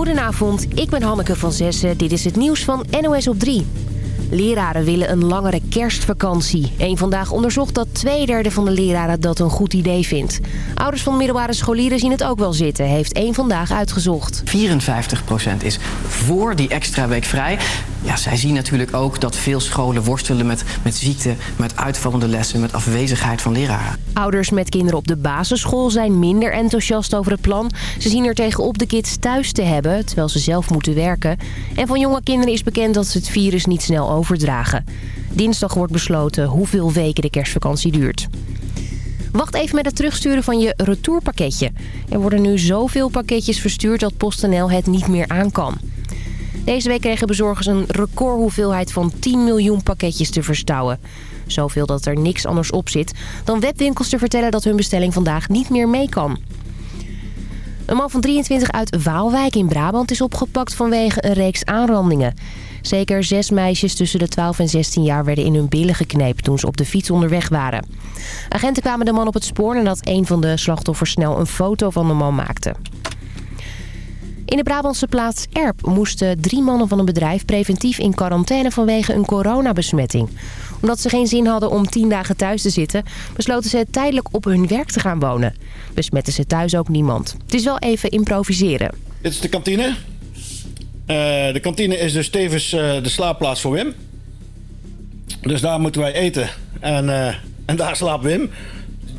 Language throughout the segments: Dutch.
Goedenavond, ik ben Hanneke van Zessen. Dit is het nieuws van NOS op 3. Leraren willen een langere kerstvakantie. Eén vandaag onderzocht dat twee derde van de leraren dat een goed idee vindt. Ouders van middelbare scholieren zien het ook wel zitten, heeft één vandaag uitgezocht. 54% is voor die extra week vrij. Ja, zij zien natuurlijk ook dat veel scholen worstelen met, met ziekte, met uitvallende lessen, met afwezigheid van leraren. Ouders met kinderen op de basisschool zijn minder enthousiast over het plan. Ze zien er tegenop de kids thuis te hebben, terwijl ze zelf moeten werken. En van jonge kinderen is bekend dat ze het virus niet snel overdragen. Dinsdag wordt besloten hoeveel weken de kerstvakantie duurt. Wacht even met het terugsturen van je retourpakketje. Er worden nu zoveel pakketjes verstuurd dat PostNL het niet meer aan kan. Deze week kregen bezorgers een recordhoeveelheid van 10 miljoen pakketjes te verstouwen. Zoveel dat er niks anders op zit dan webwinkels te vertellen dat hun bestelling vandaag niet meer mee kan. Een man van 23 uit Waalwijk in Brabant is opgepakt vanwege een reeks aanrandingen. Zeker zes meisjes tussen de 12 en 16 jaar werden in hun billen geknepen toen ze op de fiets onderweg waren. Agenten kwamen de man op het spoor nadat een van de slachtoffers snel een foto van de man maakte. In de Brabantse plaats Erp moesten drie mannen van een bedrijf preventief in quarantaine vanwege een coronabesmetting. Omdat ze geen zin hadden om tien dagen thuis te zitten, besloten ze tijdelijk op hun werk te gaan wonen. Besmetten ze thuis ook niemand. Het is wel even improviseren. Dit is de kantine. Uh, de kantine is dus tevens uh, de slaapplaats voor Wim. Dus daar moeten wij eten. En, uh, en daar slaapt Wim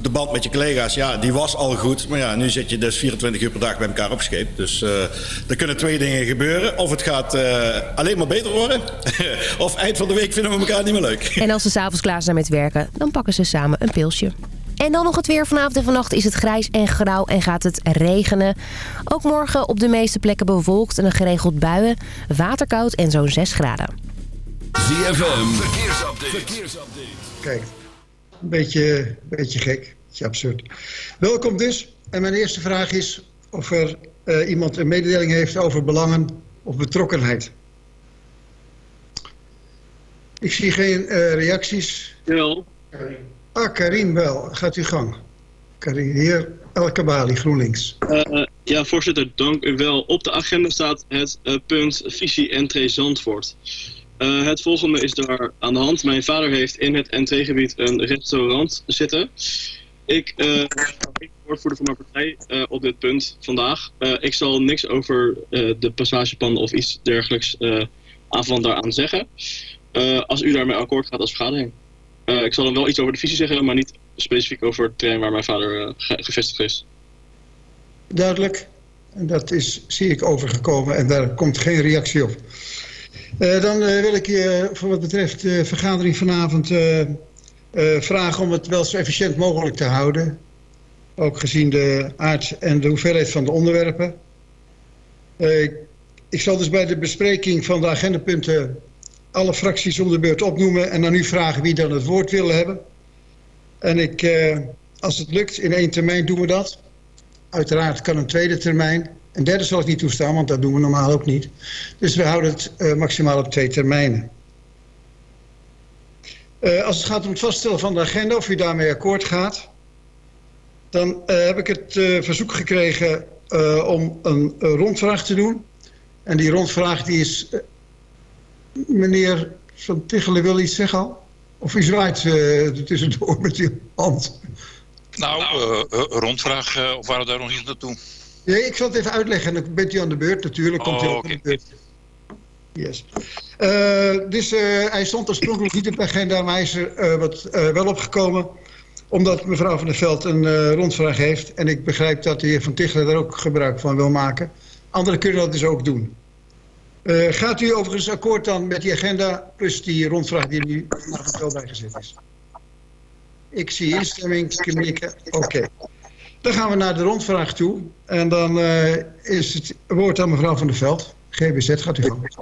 de band met je collega's, ja, die was al goed. Maar ja, nu zit je dus 24 uur per dag bij elkaar opgescheept. Dus uh, er kunnen twee dingen gebeuren. Of het gaat uh, alleen maar beter worden. of eind van de week vinden we elkaar niet meer leuk. En als ze s'avonds klaar zijn met werken, dan pakken ze samen een pilsje. En dan nog het weer. Vanavond en vannacht is het grijs en grauw en gaat het regenen. Ook morgen op de meeste plekken bewolkt en een geregeld buien. Waterkoud en zo'n 6 graden. ZFM, verkeersupdate. verkeersupdate. Kijk, een beetje, beetje gek. Beetje absurd. Welkom dus. En mijn eerste vraag is of er uh, iemand een mededeling heeft over belangen of betrokkenheid. Ik zie geen uh, reacties. Wel. Ah, Karin wel. Gaat u gang. Karin, heer Elkabali, GroenLinks. Uh, ja, voorzitter, dank u wel. Op de agenda staat het punt visie entree Zandvoort. Uh, het volgende is daar aan de hand. Mijn vader heeft in het NT-gebied een restaurant zitten. Ik uh, ben woordvoerder van mijn partij uh, op dit punt vandaag. ik zal niks over de passagepan of iets dergelijks aanvallend daaraan zeggen. als u daarmee akkoord gaat als vergadering. ik zal dan wel iets over de visie zeggen, maar niet specifiek over het terrein waar mijn vader gevestigd is. Duidelijk. En dat is, zie ik, overgekomen en daar komt geen reactie op. Uh, dan uh, wil ik je voor wat betreft de vergadering vanavond vragen om het wel zo efficiënt mogelijk te houden. Ook gezien de aard en de hoeveelheid van de onderwerpen. ik zal dus bij de bespreking van de agendapunten alle fracties om de beurt opnoemen en dan u vragen wie dan het woord wil hebben. En ik, als het lukt, in één termijn doen we dat. Uiteraard kan een tweede termijn. Een derde zal ik niet toestaan, want dat doen we normaal ook niet. Dus we houden het uh, maximaal op twee termijnen. Uh, als het gaat om het vaststellen van de agenda, of u daarmee akkoord gaat... dan uh, heb ik het verzoek gekregen om een rondvraag te doen. En die rondvraag die is... meneer Van Tichelen wil iets zeggen al? Of u zwaait tussendoor met uw hand? Nou, rondvraag, of waren we daar nog niet naartoe? Nee, ik zal het even uitleggen en dan bent u aan de beurt natuurlijk. Komt oh, oké. Okay. Yes. Uh, dus uh, hij stond oorspronkelijk niet op de agenda, maar hij is er uh, wat, wel opgekomen. Omdat mevrouw van der Veld een rondvraag heeft. En ik begrijp dat de heer Van Tichelen daar ook gebruik van wil maken. Anderen kunnen dat dus ook doen. gaat u overigens akkoord dan met die agenda plus die rondvraag die nu vanavond wel bijgezet is? Ik zie instemming. Oké. Okay. Dan gaan we naar de rondvraag toe. En dan uh, is het woord aan mevrouw Van der Veld. GBZ, gaat u gang.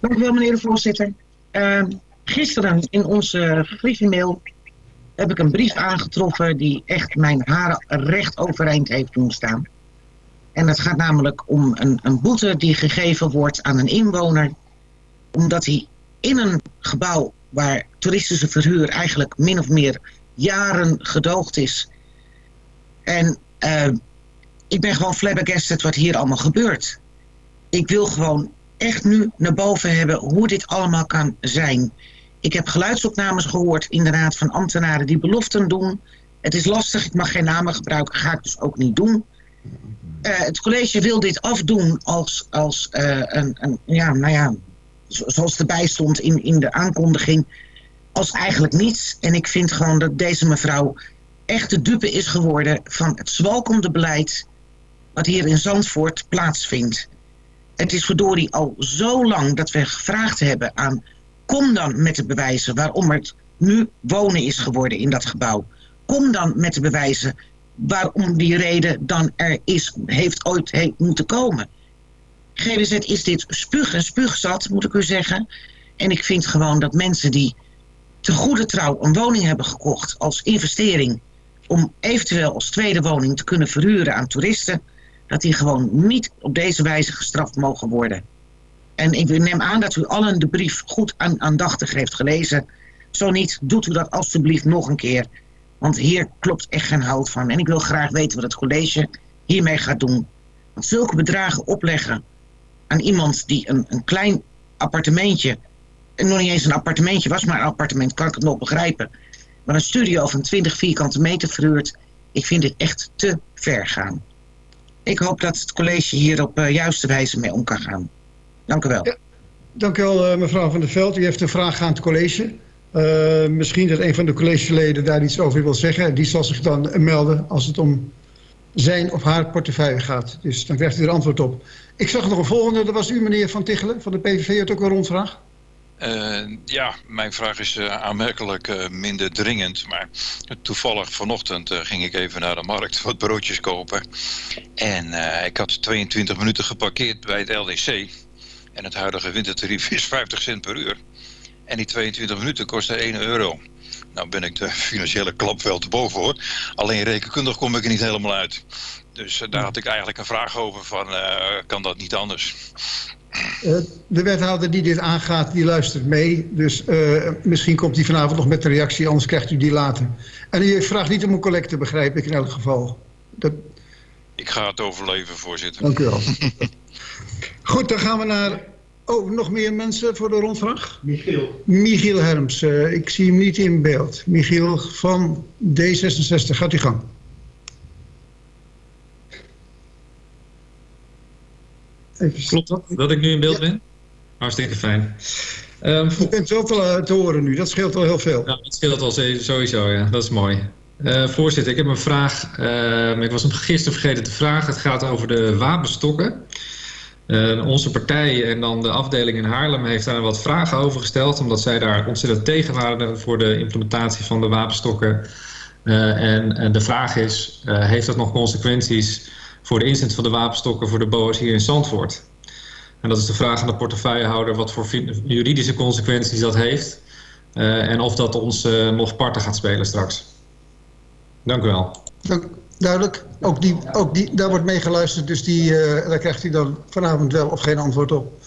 Dank u wel, meneer de voorzitter. Uh, gisteren in onze Griffie-mail heb ik een brief aangetroffen... die echt mijn haren recht overeind heeft doen staan. En het gaat namelijk om een, een boete die gegeven wordt aan een inwoner... omdat hij in een gebouw waar toeristische verhuur eigenlijk min of meer jaren gedoogd is... En uh, ik ben gewoon flabbergasted wat hier allemaal gebeurt. Ik wil gewoon echt nu naar boven hebben hoe dit allemaal kan zijn. Ik heb geluidsopnames gehoord inderdaad van ambtenaren die beloften doen. Het is lastig, ik mag geen namen gebruiken, ga ik dus ook niet doen. Uh, het college wil dit afdoen als, als uh, een, een, ja, nou ja, zoals erbij stond in, in de aankondiging, als eigenlijk niets. En ik vind gewoon dat deze mevrouw echt de dupe is geworden van het zwalkende beleid wat hier in Zandvoort plaatsvindt. Het is verdorie al zo lang dat we gevraagd hebben aan... kom dan met de bewijzen waarom het nu wonen is geworden in dat gebouw. Kom dan met de bewijzen waarom die reden dan er is, heeft ooit moeten komen. GWZ is dit spug en moet ik u zeggen. En ik vind gewoon dat mensen die te goede trouw een woning hebben gekocht als investering... om eventueel als tweede woning te kunnen verhuren aan toeristen dat die gewoon niet op deze wijze gestraft mogen worden. En ik neem aan dat u allen de brief goed aan, aandachtig heeft gelezen. Zo niet, doet u dat alstublieft nog een keer. Want hier klopt echt geen hout van. En ik wil graag weten wat het college hiermee gaat doen. Want zulke bedragen opleggen aan iemand die een, een klein appartementje... en nog niet eens een appartementje was, maar een appartement kan ik het nog begrijpen... maar een studio van 20 vierkante meter verhuurt... ik vind dit echt te ver gaan. Ik hoop dat het college hier op uh, juiste wijze mee om kan gaan. Dank u wel. Dank u wel, uh, mevrouw Van der Veld. U heeft een vraag aan het college. Uh, misschien dat een van de collegeleden daar iets over wil zeggen. Die zal zich dan melden als het om zijn of haar portefeuille gaat. Dus dan krijgt u er antwoord op. Ik zag nog een volgende. Dat was u, meneer Van Tichelen van de PVV. Had ook een rondvraag. Uh, ja, mijn vraag is uh, aanmerkelijk uh, minder dringend. Maar toevallig vanochtend ging ik even naar de markt wat broodjes kopen. En ik had 22 minuten geparkeerd bij het LDC. En het huidige wintertarief is 50 cent per uur. En die 22 minuten kosten 1 euro. Nou ben ik de financiële klap wel te boven hoor. Alleen rekenkundig kom ik er niet helemaal uit. Dus daar had ik eigenlijk een vraag over van, kan dat niet anders? Uh, de wethouder die dit aangaat, die luistert mee. Dus uh, misschien komt hij vanavond nog met de reactie, anders krijgt u die later. En u vraagt niet om een collecte, begrijp ik in elk geval. Dat... Ik ga het overleven, voorzitter. Dank u wel. Goed, dan gaan we naar... Oh, nog meer mensen voor de rondvraag? Michiel. Michiel Herms, uh, ik zie hem niet in beeld. Michiel van D66, gaat u gang. Even... Klopt dat, dat ik nu in beeld ja. ben? Hartstikke fijn. Um, Je bent wel te, te, horen nu, dat scheelt wel heel veel. Ja, dat scheelt wel sowieso, ja. Dat is mooi. Uh, voorzitter, ik heb een vraag. Uh, ik was hem gisteren vergeten te vragen. Het gaat over de wapenstokken. Uh, onze partij en dan de afdeling in Haarlem heeft daar wat vragen over gesteld. Omdat zij daar ontzettend tegen waren voor de implementatie van de wapenstokken. En, en, de vraag is, heeft dat nog consequenties voor de inzet van de wapenstokken voor de BOA's hier in Zandvoort. En dat is de vraag aan de portefeuillehouder wat voor juridische consequenties dat heeft. Uh, en of dat ons uh, nog parten gaat spelen straks. Dank u wel. Duidelijk. Ook, die, ook die, daar wordt mee geluisterd, dus die, uh, daar krijgt hij dan vanavond wel of geen antwoord op.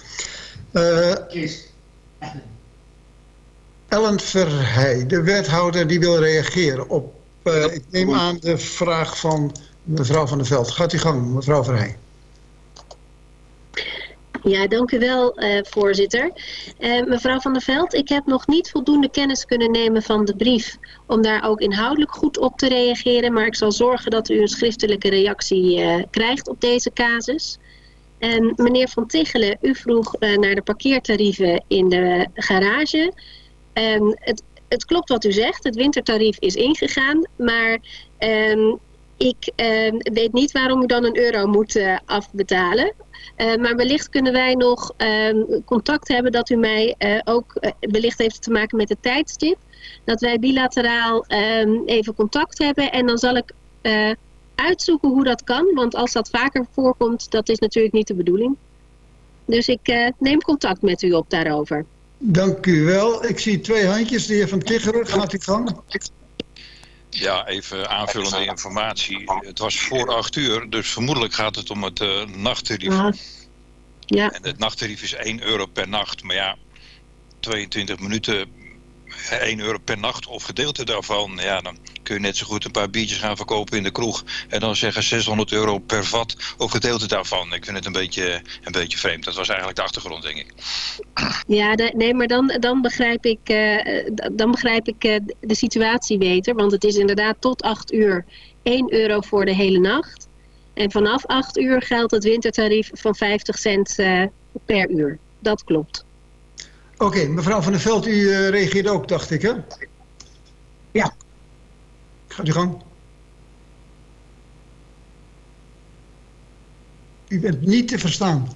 Ellen Verheij, de wethouder, die wil reageren op... ik neem aan de vraag van Mevrouw van der Veld, gaat u gang, mevrouw Verheij. Ja, dank u wel, uh, voorzitter. Uh, mevrouw Van der Veld, ik heb nog niet voldoende kennis kunnen nemen van de brief... om daar ook inhoudelijk goed op te reageren. Maar ik zal zorgen dat u een schriftelijke reactie uh, krijgt op deze casus. En meneer Van Tichelen, u vroeg naar de parkeertarieven in de garage. En het, het klopt wat u zegt, het wintertarief is ingegaan. Maar ehm, ik uh, weet niet waarom u dan een euro moet uh, afbetalen. Uh, maar wellicht kunnen wij nog ehm, contact hebben dat u mij eh, ook wellicht heeft te maken met het tijdstip. Dat wij bilateraal ehm, even contact hebben en dan zal ik uitzoeken hoe dat kan. Want als dat vaker voorkomt, dat is natuurlijk niet de bedoeling. Dus ik neem contact met u op daarover. Dank u wel. Ik zie twee handjes. De heer Van Ticheren, gaat u gang. Ja, even aanvullende informatie. Het was voor acht uur, dus vermoedelijk gaat het om het uh, nachttarief. Ja. ja. En het nachttarief is 1 euro per nacht. Maar ja, 22 minuten 1 euro per nacht of gedeelte daarvan, ja, dan kun je net zo goed een paar biertjes gaan verkopen in de kroeg. En dan zeggen 600 euro per vat of gedeelte daarvan. Ik vind het een beetje, een beetje vreemd. Dat was eigenlijk de achtergrond, denk ik. Ja, nee, maar dan, dan begrijp ik, eh, dan begrijp ik eh, de situatie beter. Want het is inderdaad tot 8 uur 1 euro voor de hele nacht. En vanaf 8 uur geldt het wintertarief van 50 cent eh, per uur. Dat klopt. Oké, mevrouw van der Veld, u eh, reageerde ook, dacht ik, hè? Ja. Gaat u gang. U bent niet te verstaan.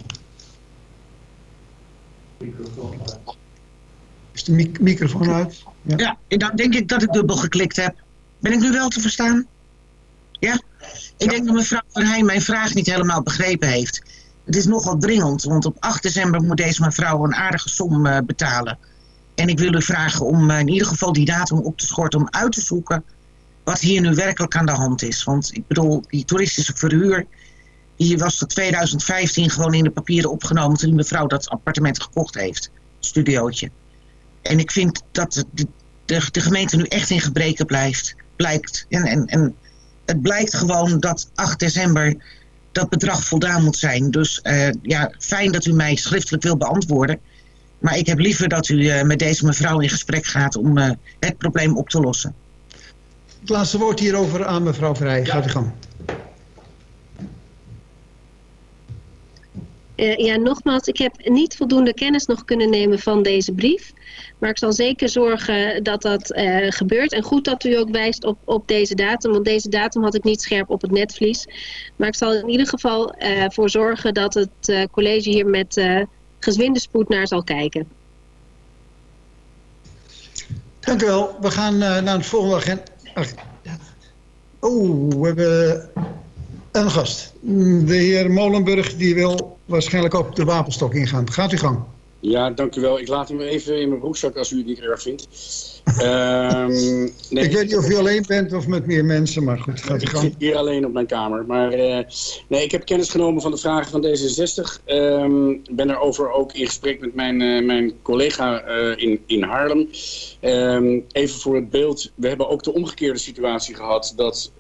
Is de mic- microfoon uit? Ja. Ja, en dan denk ik dat ik dubbel geklikt heb. Ben ik nu wel te verstaan? Ja? Ik denk dat mevrouw Van Heijn mijn vraag niet helemaal begrepen heeft. Het is nogal dringend, want op 8 december moet deze mevrouw een aardige som eh, betalen. En ik wil u vragen om eh, in ieder geval die datum op te schorten om uit te zoeken wat hier nu werkelijk aan de hand is. Want ik bedoel, die toeristische verhuur, die was tot 2015 gewoon in de papieren opgenomen toen die mevrouw dat appartement gekocht heeft. Studiootje. En ik vind dat de, de, gemeente nu echt in gebreken blijft, blijkt. En, en, en het blijkt gewoon dat 8 december dat bedrag voldaan moet zijn. Dus eh, ja, fijn dat u mij schriftelijk wil beantwoorden. Maar ik heb liever dat u eh, met deze mevrouw in gesprek gaat om eh, het probleem op te lossen. Het laatste woord hierover aan mevrouw Vrij. Gaat u gang. Eh, ja, nogmaals, ik heb niet voldoende kennis nog kunnen nemen van deze brief. Maar ik zal zeker zorgen dat dat eh, gebeurt. En goed dat u ook wijst op, op deze datum, want deze datum had ik niet scherp op het netvlies. Maar ik zal in ieder geval eh, voor zorgen dat het college hier met gezwinde spoed naar zal kijken. Dank u wel. We gaan naar het volgende agenda. Oh, we hebben een gast. De heer Molenburg die wil waarschijnlijk op de wapenstok ingaan. Gaat u gang. Ja, dank u wel. Ik laat hem even in mijn broekzak als u het niet erg vindt. Ehm, nee, ik weet niet of u alleen bent of met meer mensen, maar goed, gaat u Ik gang. zit hier alleen op mijn kamer. Maar eh, nee, ik heb kennis genomen van de vragen van D66. Ehm, Ik ben daarover ook in gesprek met mijn, eh, mijn collega eh, in, in Haarlem. Ehm, even voor het beeld. We hebben ook de omgekeerde situatie gehad dat...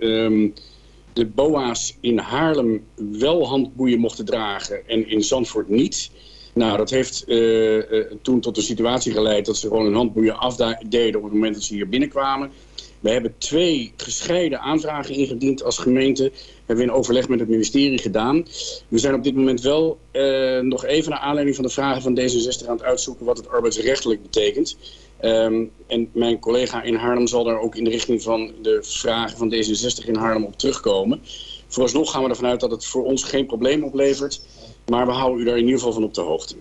de BOA's in Haarlem wel handboeien mochten dragen en in Zandvoort niet. Nou, dat heeft eh, eh, toen tot de situatie geleid dat ze gewoon hun handboeien afdeden op het moment dat ze hier binnenkwamen. We hebben twee gescheiden aanvragen ingediend als gemeente. Hebben we in overleg met het ministerie gedaan. We zijn op dit moment wel eh, nog even naar aanleiding van de vragen van D66 aan het uitzoeken wat het arbeidsrechtelijk betekent. Ehm, en mijn collega in Haarlem zal daar ook in de richting van de vragen van D66 in Haarlem op terugkomen. Vooralsnog gaan we ervan uit dat het voor ons geen probleem oplevert. Maar we houden u daar in ieder geval van op de hoogte.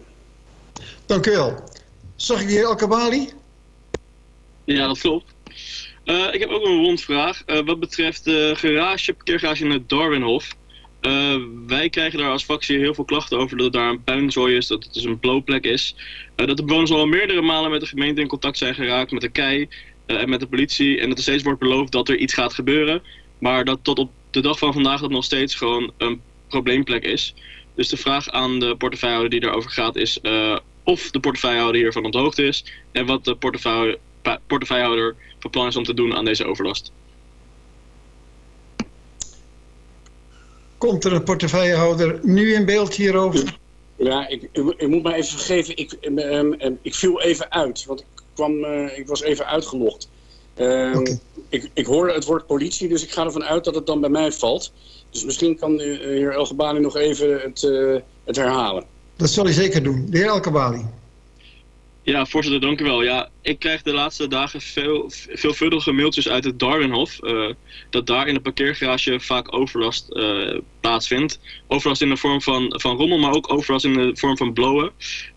Dank u wel. Zag ik de heer Alkabali? Ja, dat klopt. Eh, ik heb ook een rondvraag. Eh, wat betreft de garage, parkeergarage in het Darwinhof. Eh, wij krijgen daar als fractie heel veel klachten over dat het daar een puinzooi is, dat het dus een blowplek is. Eh, dat de bewoners al meerdere malen met de gemeente in contact zijn geraakt, met de KEI eh, en met de politie. En dat er steeds wordt beloofd dat er iets gaat gebeuren. Maar dat tot op de dag van vandaag dat nog steeds gewoon een probleemplek is. Dus de vraag aan de portefeuillehouder die daarover gaat is of de portefeuillehouder hiervan op de hoogte is. En wat de portefeuille, portefeuillehouder van plan is om te doen aan deze overlast. Komt er een portefeuillehouder nu in beeld hierover? Ja, ik, u, u moet me even vergeven. Ik, ehm, ehm, ik viel even uit, want ik, kwam, eh, ik was even uitgelogd. Ehm, ik, ik hoorde het woord politie, dus ik ga ervan uit dat het dan bij mij valt. Dus misschien kan de eh, heer Elgebani nog even het, eh, het herhalen. Dat zal hij zeker doen. De heer Alkabali. Ja, voorzitter, dank u wel. Ja, ik krijg de laatste dagen veel, veelvuldige mailtjes uit het Darwinhof. eh, dat daar in de parkeergarage vaak overlast eh, plaatsvindt. Overlast in de vorm van, van rommel, maar ook overlast in de vorm van blowen.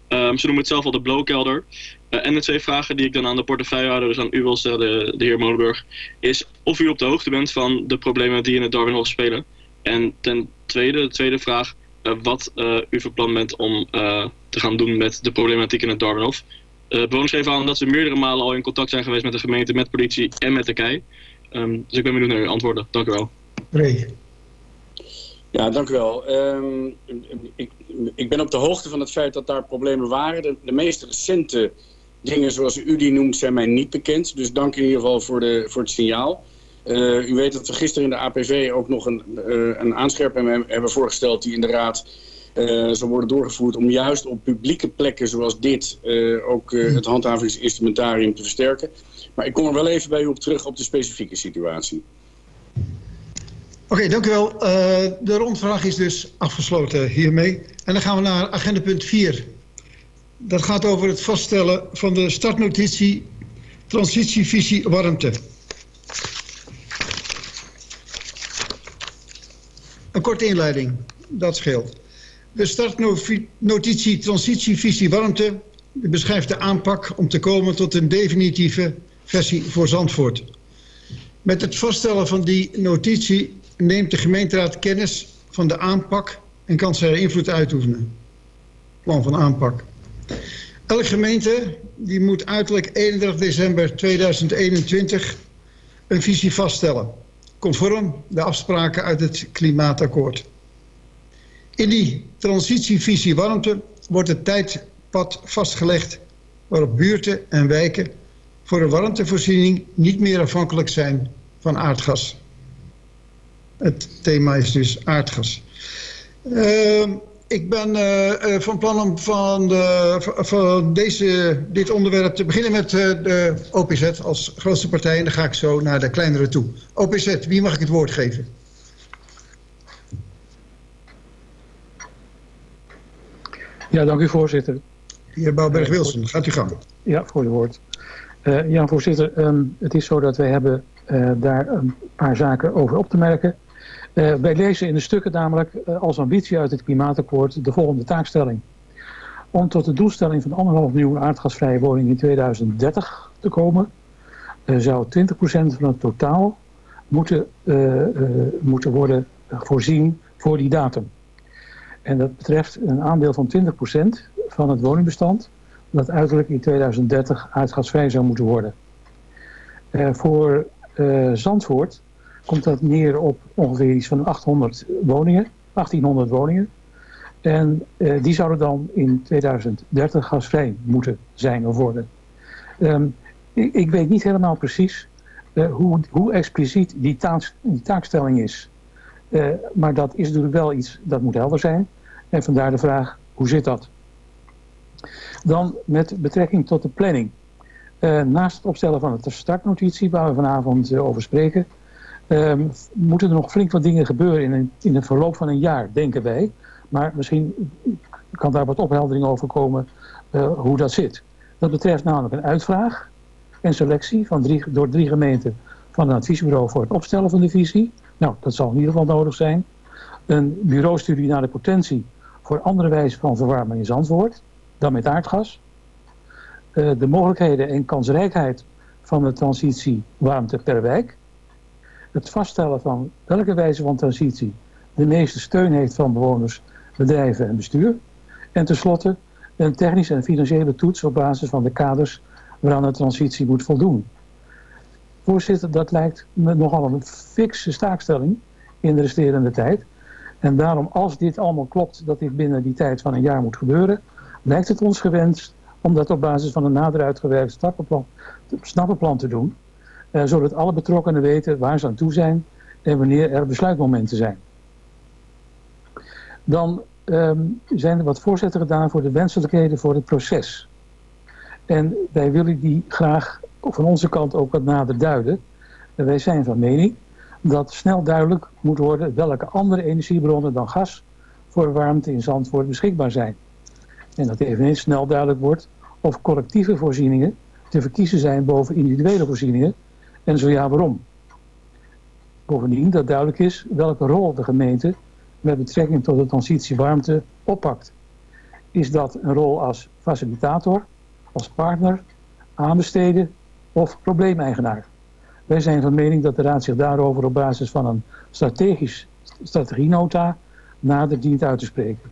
Ehm, ze noemen het zelf al de blowkelder. Eh, en de twee vragen die ik dan aan de portefeuillehouder, dus aan u wil stellen, de heer Molenburg, is of u op de hoogte bent van de problemen die in het Darwinhof spelen. En ten tweede, de tweede vraag, wat eh, u van plan bent om eh, te gaan doen met de problematiek in het Darwinhof. Eh bewoners geven aan dat ze meerdere malen al in contact zijn geweest met de gemeente, met politie en met de KEI. Ehm, dus ik ben benieuwd naar uw antwoorden. Dank u wel. Ray. Ja, dank u wel. Ehm, ik, ik ben op de hoogte van het feit dat daar problemen waren. De, de meest recente dingen zoals u die noemt zijn mij niet bekend. Dus dank in ieder geval voor, de, voor het signaal. U weet dat we gisteren in de APV ook nog een, een aanscherping hebben voorgesteld... die in de Raad uh, zal worden doorgevoerd om juist op publieke plekken zoals dit ook het handhavingsinstrumentarium te versterken. Maar ik kom er wel even bij u op terug op de specifieke situatie. Oké, dank u wel. de rondvraag is dus afgesloten hiermee. En dan gaan we naar agenda punt 4. Dat gaat over het vaststellen van de startnotitie transitievisie warmte. Korte inleiding, dat scheelt. De startnotitie transitievisie warmte beschrijft de aanpak om te komen tot een definitieve versie voor Zandvoort. Met het vaststellen van die notitie neemt de gemeenteraad kennis van de aanpak en kan er invloed uitoefenen. Plan van aanpak. Elke gemeente die moet uiterlijk 31 december 2021 een visie vaststellen. Conform de afspraken uit het klimaatakkoord. In die transitievisie warmte wordt het tijdpad vastgelegd waarop buurten en wijken voor een warmtevoorziening niet meer afhankelijk zijn van aardgas. Het thema is dus aardgas. Uh, ik ben uh, van plan om van, de, van deze, dit onderwerp te beginnen met uh, de OPZ als grootste partij. En dan ga ik zo naar de kleinere toe. OPZ, wie mag ik het woord geven? Ja, dank u voorzitter. Heer Bouwberg-Wilson, gaat u gang. Ja, voor het woord. Uh, ja, voorzitter, um, het is zo dat wij hebben daar een paar zaken over op te merken. Uh, wij lezen in de stukken namelijk als ambitie uit het klimaatakkoord de volgende taakstelling. Om tot de doelstelling van anderhalf miljoen aardgasvrije woningen in 2030 te komen, zou 20% van het totaal moeten, moeten worden voorzien voor die datum. En dat betreft een aandeel van 20% van het woningbestand dat uiterlijk in 2030 aardgasvrij zou moeten worden. Voor Zandvoort komt dat neer op ongeveer iets van 800 woningen, 1800 woningen. En uh, die zouden dan in 2030 gasvrij moeten zijn of worden. Um, ik, ik, weet niet helemaal precies hoe, hoe, expliciet die, die taakstelling is. maar dat is natuurlijk wel iets dat moet helder zijn. En vandaar de vraag, hoe zit dat? Dan met betrekking tot de planning. Naast het opstellen van de startnotitie, waar we vanavond over spreken, uh, moeten er nog flink wat dingen gebeuren in, in het verloop van een jaar, denken wij. Maar misschien kan daar wat opheldering over komen eh, hoe dat zit. Dat betreft namelijk een uitvraag en selectie van drie, door drie gemeenten van een adviesbureau voor het opstellen van de visie. Nou, dat zal in ieder geval nodig zijn. Een bureaustudie naar de potentie voor andere wijzen van verwarmen in Zandvoort dan met aardgas. Uh, de mogelijkheden en kansrijkheid van de transitie warmte per wijk. Het vaststellen van welke wijze van transitie de meeste steun heeft van bewoners, bedrijven en bestuur. En tenslotte een technische en financiële toets op basis van de kaders waaraan de transitie moet voldoen. Voorzitter, dat lijkt me nogal een fikse staakstelling in de resterende tijd. En daarom, als dit allemaal klopt, dat dit binnen die tijd van een jaar moet gebeuren, lijkt het ons gewenst om dat op basis van een nader uitgewerkt stappenplan, snappenplan te doen. Uh, zodat alle betrokkenen weten waar ze aan toe zijn en wanneer er besluitmomenten zijn. Dan um, zijn er wat voorzetten gedaan voor de wenselijkheden voor het proces. En wij willen die graag van onze kant ook wat nader duiden. En wij zijn van mening dat snel duidelijk moet worden welke andere energiebronnen dan gas voor warmte in Zandvoort beschikbaar zijn. En dat eveneens snel duidelijk wordt of collectieve voorzieningen te verkiezen zijn boven individuele voorzieningen en zo ja waarom. Bovendien dat duidelijk is welke rol de gemeente met betrekking tot de transitie warmte oppakt. Is dat een rol als facilitator, als partner, aanbesteden of probleemeigenaar? Wij zijn van mening dat de Raad zich daarover op basis van een strategisch strategienota nader dient uit te spreken.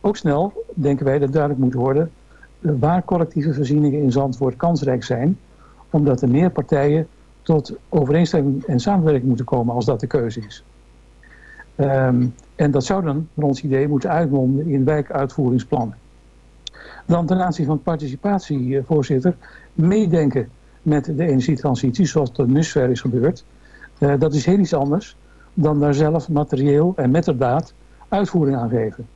Ook snel denken wij dat duidelijk moet worden waar collectieve voorzieningen in Zandvoort kansrijk zijn, omdat er meer partijen tot overeenstemming en samenwerking moeten komen als dat de keuze is. Um, en dat zou dan, naar ons idee, moeten uitmonden in wijkuitvoeringsplannen. Dan ten aanzien van participatie, eh, voorzitter, meedenken met de energietransitie, zoals tot dusver is gebeurd. Uh, dat is heel iets anders dan daar zelf materieel en met de daad uitvoering aan geven.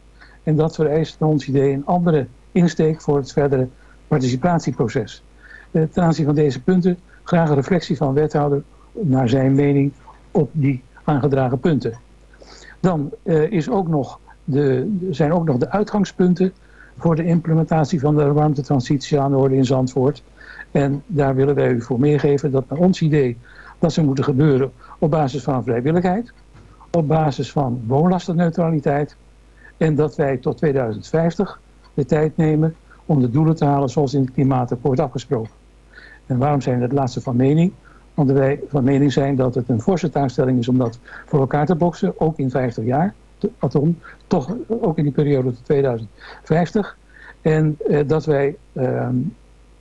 En dat vereist naar ons idee een andere insteek voor het verdere participatieproces. Uh, ten aanzien van deze punten graag een reflectie van wethouder naar zijn mening op die aangedragen punten. Dan uh, is ook nog de, zijn ook nog de uitgangspunten voor de implementatie van de warmtetransitie aan de orde in Zandvoort. En daar willen wij u voor meegeven dat naar ons idee dat ze moeten gebeuren op basis van vrijwilligheid, op basis van woonlastenneutraliteit en dat wij tot 2050 de tijd nemen om de doelen te halen zoals in het klimaatakkoord afgesproken. En waarom zijn we het laatste van mening? Omdat wij van mening zijn dat het een forse taakstelling is om dat voor elkaar te boksen, ook in 50 jaar. Atom, toch ook in die periode tot 2050. En eh, dat wij eh,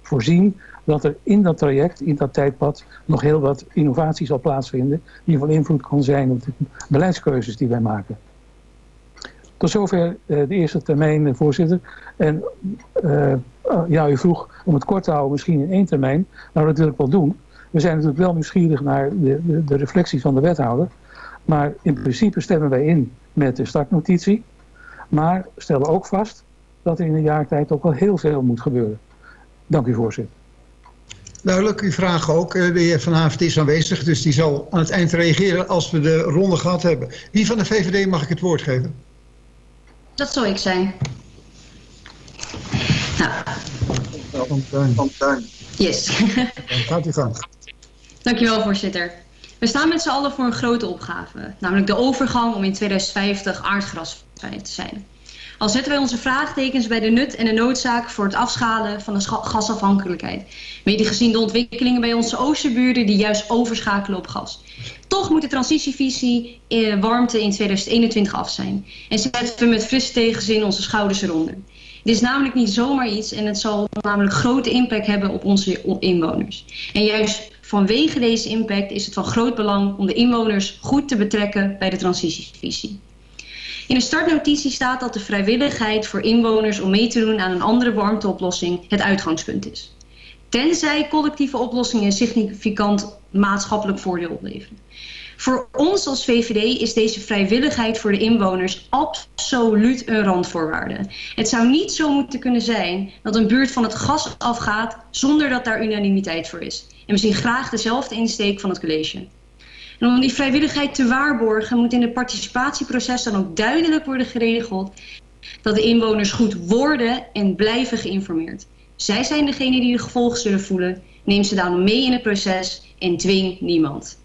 voorzien dat er in dat traject, in dat tijdpad, nog heel wat innovatie zal plaatsvinden die van invloed kan zijn op de beleidskeuzes die wij maken. Tot zover uh, de eerste termijn, uh, voorzitter. En uh, ja, u vroeg om het kort te houden, misschien in één termijn. Nou, dat wil ik wel doen. We zijn natuurlijk wel nieuwsgierig naar de, de, de reflectie van de wethouder. Maar in principe stemmen wij in met de startnotitie. Maar stellen ook vast dat er in een jaar tijd ook wel heel veel moet gebeuren. Dank u voorzitter. Duidelijk, uw vraag ook. De heer Van Havert is aanwezig, dus die zal aan het eind reageren als we de ronde gehad hebben. Wie van de VVD mag ik het woord geven? Dat zou ik zijn. Nou. Yes. Gaat u gang. Dankjewel, voorzitter. We staan met z'n allen voor een grote opgave, namelijk de overgang om in 2050 aardgrasvrij te zijn. Al zetten wij onze vraagtekens bij de nut en de noodzaak voor het afschalen van de gasafhankelijkheid. Mede gezien de ontwikkelingen bij onze oosterburen die juist overschakelen op gas. Toch moet de transitievisie eh, warmte in 2021 af zijn. En zetten we met frisse tegenzin onze schouders eronder. Dit is namelijk niet zomaar iets en het zal namelijk grote impact hebben op onze inwoners. En juist vanwege deze impact is het van groot belang om de inwoners goed te betrekken bij de transitievisie. In de startnotitie staat dat de vrijwilligheid voor inwoners om mee te doen aan een andere warmteoplossing het uitgangspunt is. Tenzij collectieve oplossingen significant maatschappelijk voordeel opleveren. Voor ons als VVD is deze vrijwilligheid voor de inwoners absoluut een randvoorwaarde. Het zou niet zo moeten kunnen zijn dat een buurt van het gas afgaat zonder dat daar unanimiteit voor is. En we zien graag dezelfde insteek van het college. En om die vrijwilligheid te waarborgen moet in het participatieproces dan ook duidelijk worden geregeld dat de inwoners goed worden en blijven geïnformeerd. Zij zijn degene die de gevolgen zullen voelen. Neem ze dan mee in het proces en dwing niemand.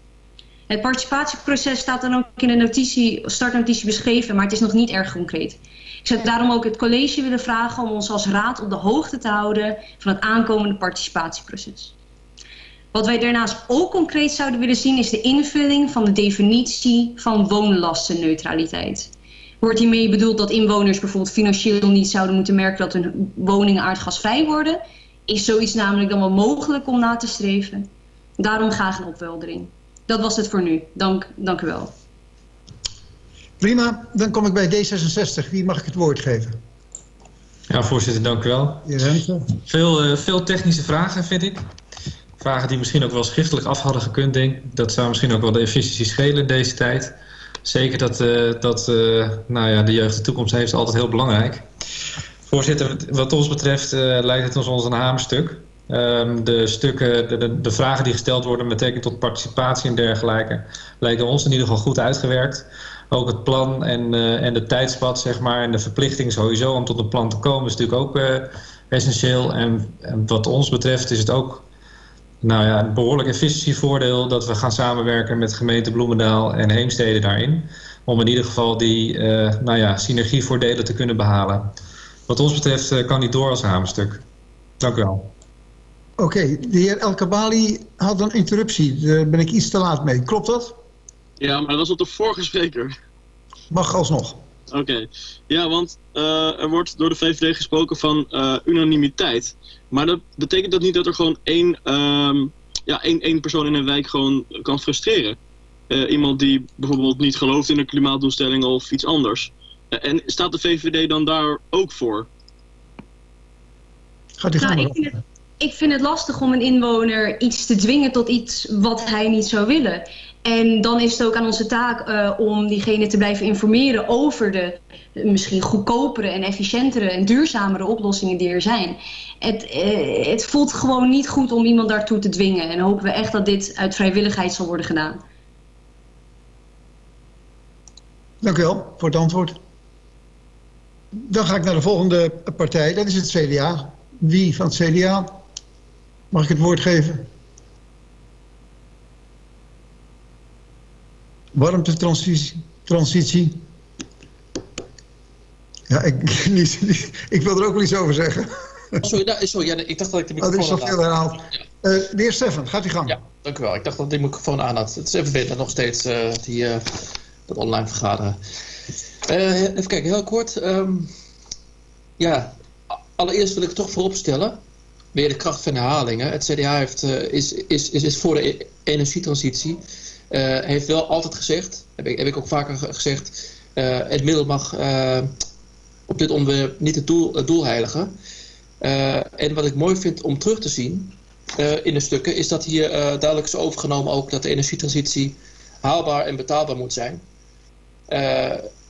Het participatieproces staat dan ook in de notitie, startnotitie beschreven, maar het is nog niet erg concreet. Ik zou daarom ook het college willen vragen om ons als raad op de hoogte te houden van het aankomende participatieproces. Wat wij daarnaast ook concreet zouden willen zien is de invulling van de definitie van woonlastenneutraliteit. Wordt hiermee bedoeld dat inwoners bijvoorbeeld financieel niet zouden moeten merken dat hun woningen aardgasvrij worden? Is zoiets namelijk dan wel mogelijk om na te streven? Daarom graag een opweldering. Dat was het voor nu. Dank, dank u wel. Prima, dan kom ik bij D66. Wie mag ik het woord geven? Ja, voorzitter, dank u wel. Veel, uh, veel technische vragen, vind ik. Vragen die misschien ook wel schriftelijk af hadden gekund, denk ik. Dat zou misschien ook wel de efficiëntie schelen in deze tijd. Zeker dat, uh, dat uh, nou ja, de jeugd de toekomst heeft, is altijd heel belangrijk. Voorzitter, wat ons betreft lijkt het ons, ons een hamerstuk. Um, de stukken, de, de, vragen die gesteld worden met betrekking tot participatie en dergelijke, lijken ons in ieder geval goed uitgewerkt. Ook het plan en, uh, en de tijdspad, zeg maar, en de verplichting sowieso om tot een plan te komen is natuurlijk ook uh, essentieel. En, en, wat ons betreft is het ook nou ja, een behoorlijk efficiëntievoordeel dat we gaan samenwerken met gemeente Bloemendaal en Heemstede daarin. Om in ieder geval die uh, nou ja, synergievoordelen te kunnen behalen. Wat ons betreft kan niet door als hamerstuk. Dank u wel. Oké, okay, de heer El Kabali had een interruptie. Daar ben ik iets te laat mee. Klopt dat? Ja, maar dat was op de vorige spreker. Mag alsnog. Oké. Okay. Ja, want uh, er wordt door de VVD gesproken van uh, unanimiteit. Maar dat betekent dat niet dat er gewoon één, um, ja, één, één persoon in een wijk gewoon kan frustreren? Uh, iemand die bijvoorbeeld niet gelooft in de klimaatdoelstellingen of iets anders. en staat de VVD dan daar ook voor? Gaat u Nou, maar. ik vind, het, ik vind het lastig om een inwoner iets te dwingen tot iets wat hij niet zou willen. En dan is het ook aan onze taak eh, om diegene te blijven informeren over de misschien goedkopere en efficiëntere en duurzamere oplossingen die er zijn. Het, eh, het voelt gewoon niet goed om iemand daartoe te dwingen. En hopen we echt dat dit uit vrijwilligheid zal worden gedaan. Dank u wel voor het antwoord. Dan ga ik naar de volgende partij. Dat is het CDA. Wie van het CDA? Mag ik het woord geven? Warmtetransitie. Transitie. Ja, ik, niet, niet- ik wil er ook wel iets over zeggen. Sorry, nou, sorry ja, ik dacht dat ik de Oh, microfoon is al veel herhaald. Eh, de heer Stefan, gaat u gang. Ja, dank u wel. Ik dacht dat ik de microfoon aan had. Het is even beter nog steeds, eh, die, eh, dat online vergaderen. Even kijken, heel kort. Ehm, ja, allereerst wil ik toch vooropstellen, weer de kracht van herhalingen. Het CDA heeft, eh, is, is, is, is voor de e- energietransitie. Eh, heeft wel altijd gezegd, heb ik, heb ik ook vaker ge- gezegd, eh, het middel mag op dit onderwerp niet het doel, heiligen. En wat ik mooi vind om terug te zien in de stukken, is dat hier duidelijk is overgenomen ook dat de energietransitie haalbaar en betaalbaar moet zijn.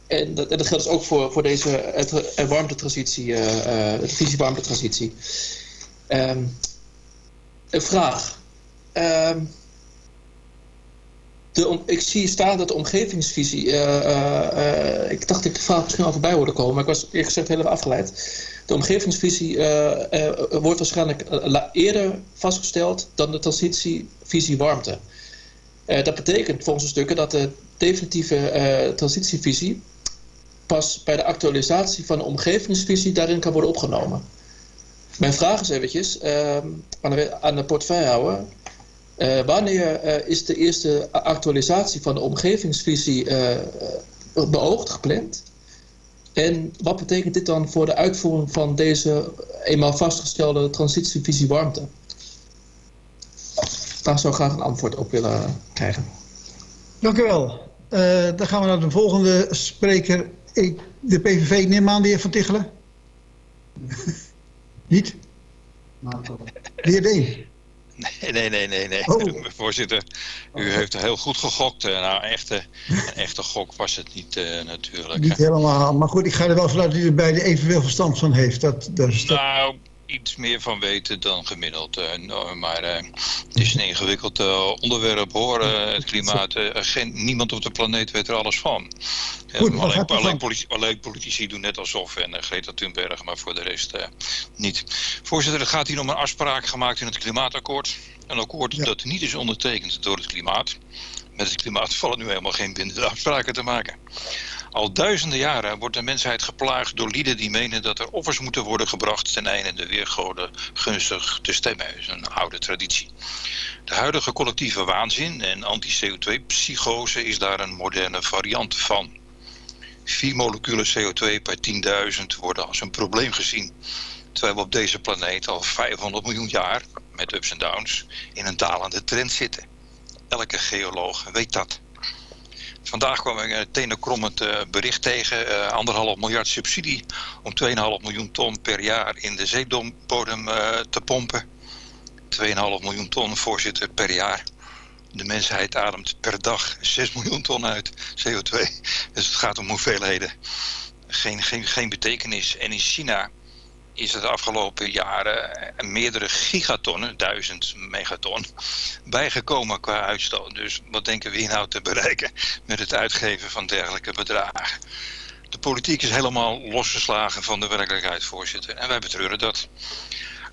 En, dat, dat geldt dus ook voor, voor deze het, het warmtetransitie, de visie warmtetransitie. Ehm een vraag. Ehm, de ik zie staan dat de omgevingsvisie. eh, eh, eh, ik dacht ik de vraag misschien al voorbij hoorde komen, maar ik was eerlijk gezegd helemaal afgeleid. De omgevingsvisie wordt waarschijnlijk eerder vastgesteld dan de transitievisie warmte. Dat betekent volgens de stukken dat de definitieve transitievisie pas bij de actualisatie van de omgevingsvisie daarin kan worden opgenomen. Mijn vraag is eventjes ehm, aan, de, aan de. Eh, wanneer eh, is de eerste actualisatie van de omgevingsvisie eh, beoogd, gepland? En wat betekent dit dan voor de uitvoering van deze eenmaal vastgestelde transitievisie warmte? Daar zou ik graag een antwoord op willen krijgen. Dank u wel. Dan gaan we naar de volgende spreker. Ik, de PVV, neem aan de heer Van Tichelen. Niet? De heer Deen. Nee, nee, nee, nee. nee. Oh. Voorzitter, u heeft heel goed gegokt. Eh, Nou, echte, een echte gok was het niet eh, natuurlijk. Niet helemaal. Maar goed, ik ga er wel vanuit dat u er beide evenveel verstand van heeft. Dat, dat is dat. Nou, iets meer van weten dan gemiddeld. eh, maar eh, het is een ingewikkeld eh, onderwerp hoor, het klimaat. Geen, niemand op de planeet weet er alles van. Goed, alleen, politici, alleen politici doen net alsof en Greta Thunberg, maar voor de rest niet. Voorzitter, er gaat hier om een afspraak gemaakt in het klimaatakkoord. Een akkoord dat niet is ondertekend door het klimaat. Met het klimaat vallen nu helemaal geen bindende afspraken te maken. Al duizenden jaren wordt de mensheid geplaagd door lieden die menen dat er offers moeten worden gebracht ten einde de weergoden gunstig te stemmen. Dat is een oude traditie. De huidige collectieve waanzin en anti-CO2-psychose is daar een moderne variant van. Vier moleculen CO2 per 10.000 worden als een probleem gezien. Terwijl we op deze planeet al 500 miljoen jaar, met ups en downs, in een dalende trend zitten. Elke geoloog weet dat. Vandaag kwam ik een tenenkrommend uh, bericht tegen. Uh, anderhalf miljard subsidie om 2,5 miljoen ton per jaar in de zeebodem te pompen. 2,5 miljoen ton, voorzitter, per jaar. De mensheid ademt per dag 6 miljoen ton uit CO2. Dus het gaat om hoeveelheden. Geen, geen, geen betekenis. En in China is er de afgelopen jaren meerdere gigatonnen, duizend megaton, bijgekomen qua uitstoot. Dus wat denken we hier nou te bereiken met het uitgeven van dergelijke bedragen? De politiek is helemaal losgeslagen van de werkelijkheid, voorzitter. En wij betreuren dat.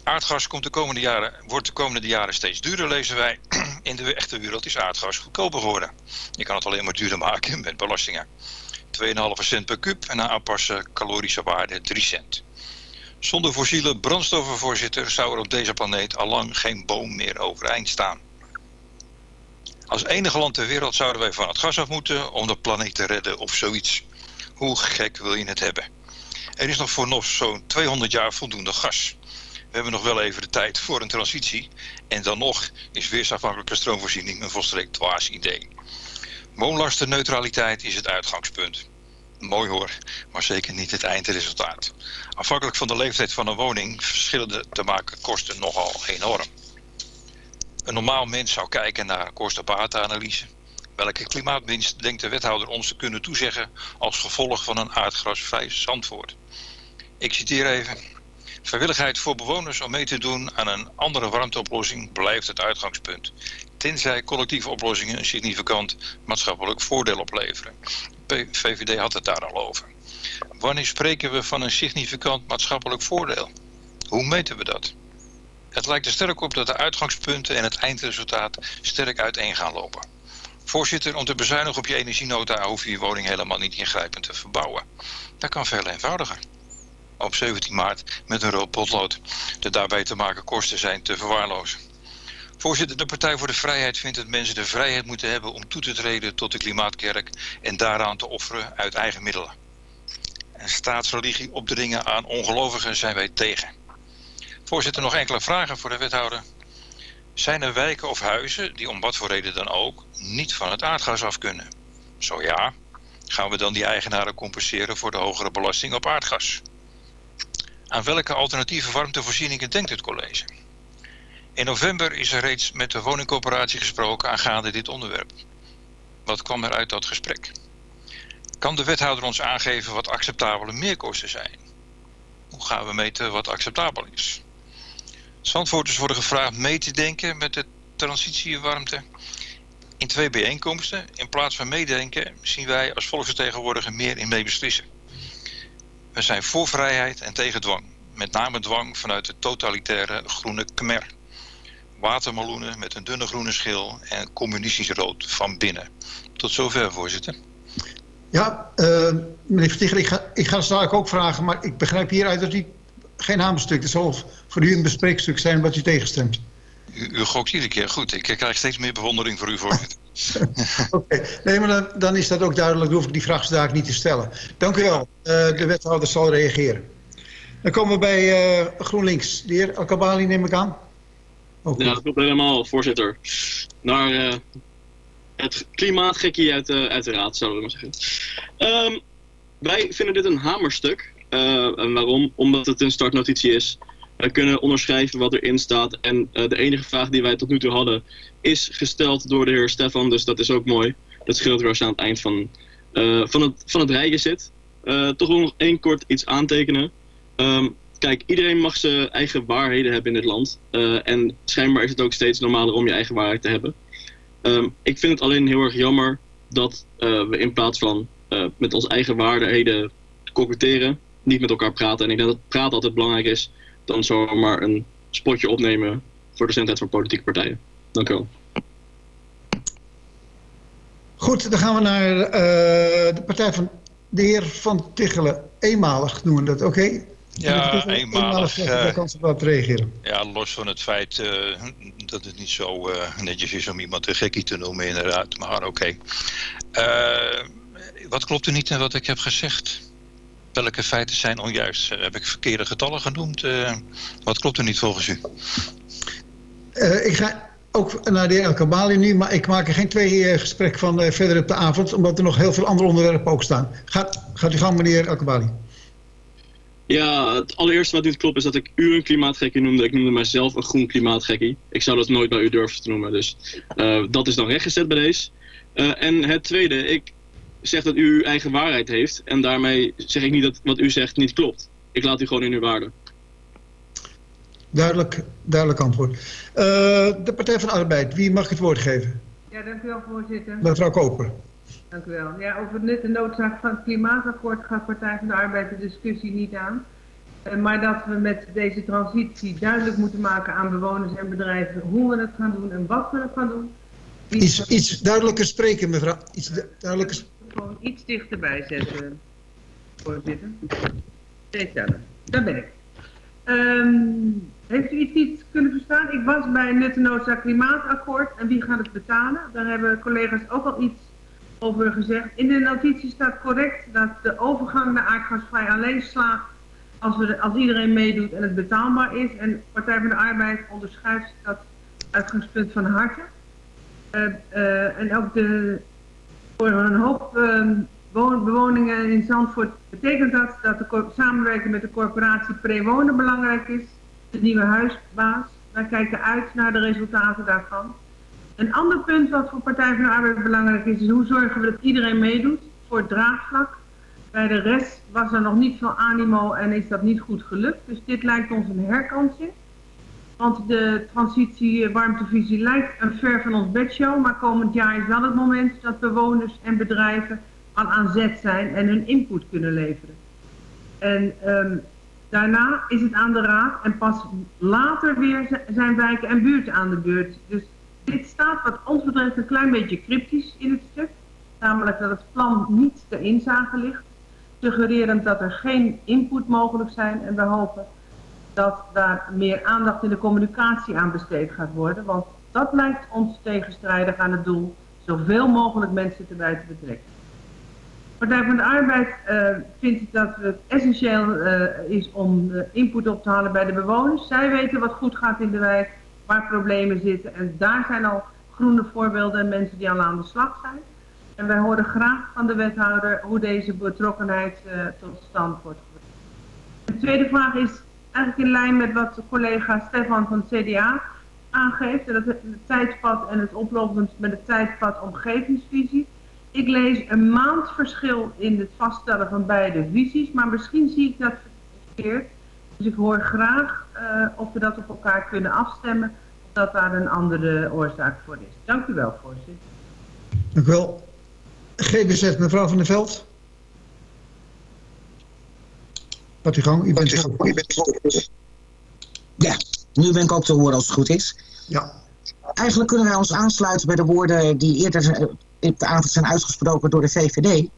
Aardgas komt de komende jaren, wordt de komende jaren steeds duurder, lezen wij. In de echte wereld is aardgas goedkoper geworden. Je kan het alleen maar duurder maken met belastingen. 2,5 cent per kub en na aanpassen calorische waarde 3 cent. Zonder fossiele brandstoffen, voorzitter, zou er op deze planeet al lang geen boom meer overeind staan. Als enige land ter wereld zouden wij van het gas af moeten om de planeet te redden of zoiets. Hoe gek wil je het hebben? Er is nog voor nog zo'n 200 jaar voldoende gas. We hebben nog wel even de tijd voor een transitie. En dan nog is weersafhankelijke stroomvoorziening een volstrekt dwaas idee. Woonlastenneutraliteit is het uitgangspunt. Mooi hoor, maar zeker niet het eindresultaat. Afhankelijk van de leeftijd van een woning verschillen de te maken kosten nogal enorm. Een normaal mens zou kijken naar een kostenbatenanalyse. Welke klimaatwinst denkt de wethouder ons te kunnen toezeggen als gevolg van een aardgrasvrij Zandvoort? Ik citeer even. Vrijwilligheid voor bewoners om mee te doen aan een andere warmteoplossing blijft het uitgangspunt. Tenzij collectieve oplossingen een significant maatschappelijk voordeel opleveren. VVD had het daar al over. Wanneer spreken we van een significant maatschappelijk voordeel? Hoe meten we dat? Het lijkt er sterk op dat de uitgangspunten en het eindresultaat sterk uiteen gaan lopen. Voorzitter, om te bezuinigen op je energienota hoef je je woning helemaal niet ingrijpend te verbouwen. Dat kan veel eenvoudiger. Op 17 maart met een rood potlood. De daarbij te maken kosten zijn te verwaarlozen. Voorzitter, de Partij voor de Vrijheid vindt dat mensen de vrijheid moeten hebben om toe te treden tot de klimaatkerk en daaraan te offeren uit eigen middelen. En staatsreligie opdringen aan ongelovigen zijn wij tegen. Voorzitter, nog enkele vragen voor de wethouder. Zijn er wijken of huizen die om wat voor reden dan ook niet van het aardgas af kunnen? Zo ja, gaan we dan die eigenaren compenseren voor de hogere belasting op aardgas? Aan welke alternatieve warmtevoorzieningen denkt het college? In november is er reeds met de woningcoöperatie gesproken aangaande dit onderwerp. Wat kwam er uit dat gesprek? Kan de wethouder ons aangeven wat acceptabele meerkosten zijn? Hoe gaan we meten wat acceptabel is? Zandvoorters worden gevraagd mee te denken met de transitiewarmte in twee bijeenkomsten. In plaats van meedenken zien wij als volksvertegenwoordiger meer in mee beslissen. We zijn voor vrijheid en tegen dwang. Met name dwang vanuit de totalitaire groene Khmer. Watermeloenen met een dunne groene schil en communistisch rood van binnen. Tot zover, voorzitter. Ja, uh, meneer Vertigel, ik ga, ik ga straks ook vragen, maar ik begrijp hieruit dat u geen hamerstuk. Het zal voor u een bespreekstuk zijn wat u tegenstemt. U, u gokt iedere keer goed. Ik krijg steeds meer bewondering voor u, voorzitter. Oké, nee, maar dan, dan, is dat ook duidelijk. Dan hoef ik die vraag niet te stellen. Dank u wel. Uh, de wethouder zal reageren. Dan komen we bij uh, GroenLinks. De heer Alkabali neem ik aan. Ja, dat klopt helemaal, voorzitter. Naar uh, het klimaatgekkie uit, uit de raad, zouden we maar zeggen. Um, wij vinden dit een hamerstuk. en waarom? Omdat het een startnotitie is. We kunnen onderschrijven wat erin staat. En de enige vraag die wij tot nu toe hadden is gesteld door de heer Stefan. Dus dat is ook mooi. Dat scheelt weer als aan het eind van, van, het, van het rijtje zit. Toch nog één kort iets aantekenen. Um, kijk, iedereen mag zijn eigen waarheden hebben in dit land. en schijnbaar is het ook steeds normaler om je eigen waarheid te hebben. Um, ik vind het alleen heel erg jammer dat we in plaats van met onze eigen waarheden koketteren, niet met elkaar praten. En ik denk dat praten altijd belangrijk is dan zomaar een spotje opnemen voor de zendheid van politieke partijen. Dank u wel. Goed, dan gaan we naar de partij van de heer Van Tichelen. Eenmalig noemen we dat, oké? Ja, eenmalig. eenmalig uh, kan op reageren. Ja, los van het feit uh, dat het niet zo netjes is om iemand een gekkie te noemen, inderdaad. Maar oké. Okay. wat klopt er niet in wat ik heb gezegd? welke feiten zijn onjuist? heb ik verkeerde getallen genoemd? Wat klopt er niet volgens u? Ik ga ook naar de heer El Kabali nu, maar ik maak er geen twee gesprek van verder op de avond, omdat er nog heel veel andere onderwerpen ook staan. Gaat, gaat u gang, meneer El Kabali. Ja, het allereerste wat niet klopt is dat ik u een klimaatgekkie noemde. Ik noemde mijzelf een groen klimaatgekkie. Ik zou dat nooit bij u durven te noemen, dus dat is dan rechtgezet bij deze. en het tweede, ik zegt dat u uw eigen waarheid heeft. En daarmee zeg ik niet dat wat u zegt niet klopt. Ik laat u gewoon in uw waarde. Duidelijk, duidelijk antwoord. Uh, de Partij van de Arbeid, wie mag het woord geven? Ja, dank u wel, voorzitter. Mevrouw Koper. Dank u wel. Ja, over het nut en noodzaak van het klimaatakkoord gaat Partij van de Arbeid de discussie niet aan. Uh, maar dat we met deze transitie duidelijk moeten maken aan bewoners en bedrijven hoe we het gaan doen en wat we het gaan doen. Iets, iets duidelijker spreken, mevrouw. Iets duidelijker gewoon iets dichterbij zetten, voorzitter. Steeds sneller. Daar ben ik. Um, heeft u iets niet kunnen verstaan? Ik was bij Nuttenoza Klimaatakkoord en wie gaat het betalen? Daar hebben collega's ook al iets over gezegd. In de notitie staat correct dat de overgang naar aardgasvrij alleen slaagt als, we, als iedereen meedoet en het betaalbaar is. En Partij van de Arbeid onderschrijft dat uitgangspunt van harte. Uh, uh, en ook de voor een hoop woon- bewoningen in Zandvoort betekent dat dat de samenwerking met de corporatie Prewonen belangrijk is. De nieuwe huisbaas. Wij kijken uit naar de resultaten daarvan. Een ander punt wat voor Partij van de Arbeid belangrijk is, is hoe zorgen we dat iedereen meedoet voor het draagvlak. Bij de rest was er nog niet veel animo en is dat niet goed gelukt. Dus dit lijkt ons een herkansje. Want de transitie eh, warmtevisie lijkt een ver van ons bedshow, maar komend jaar is wel het moment dat bewoners en bedrijven al aan zet zijn en hun input kunnen leveren. En ehm, daarna is het aan de raad en pas later weer zijn wijken en buurten aan de beurt. Dus dit staat wat ons betreft een klein beetje cryptisch in het stuk. Namelijk dat het plan niet ter inzage ligt. Suggererend dat er geen input mogelijk zijn. En we hopen dat daar meer aandacht in de communicatie aan besteed gaat worden. Want dat lijkt ons tegenstrijdig aan het doel zoveel mogelijk mensen erbij te betrekken. Partij van de Arbeid eh, vindt dat het essentieel eh, is om eh, input op te halen bij de bewoners. Zij weten wat goed gaat in de wijk, waar problemen zitten. En daar zijn al groene voorbeelden en mensen die al aan de slag zijn. En wij horen graag van de wethouder hoe deze betrokkenheid eh, tot stand wordt gebracht. De tweede vraag is eigenlijk in lijn met wat collega Stefan van het CDA aangeeft. Dat het tijdpad en het oplopend met het tijdpad omgevingsvisie. Ik lees een maand verschil in het vaststellen van beide visies, maar misschien zie ik dat verkeerd. Dus ik hoor graag of we dat op elkaar kunnen afstemmen, of dat daar een andere oorzaak voor is. Dank u wel, voorzitter. Dank u wel. GBZ, mevrouw van der Veld. Gaat u gang, u bent Ja, nu ben ik ook te horen als het goed is. Ja. Eigenlijk kunnen wij ons aansluiten bij de woorden die eerder eh, op de avond zijn uitgesproken door de VVD.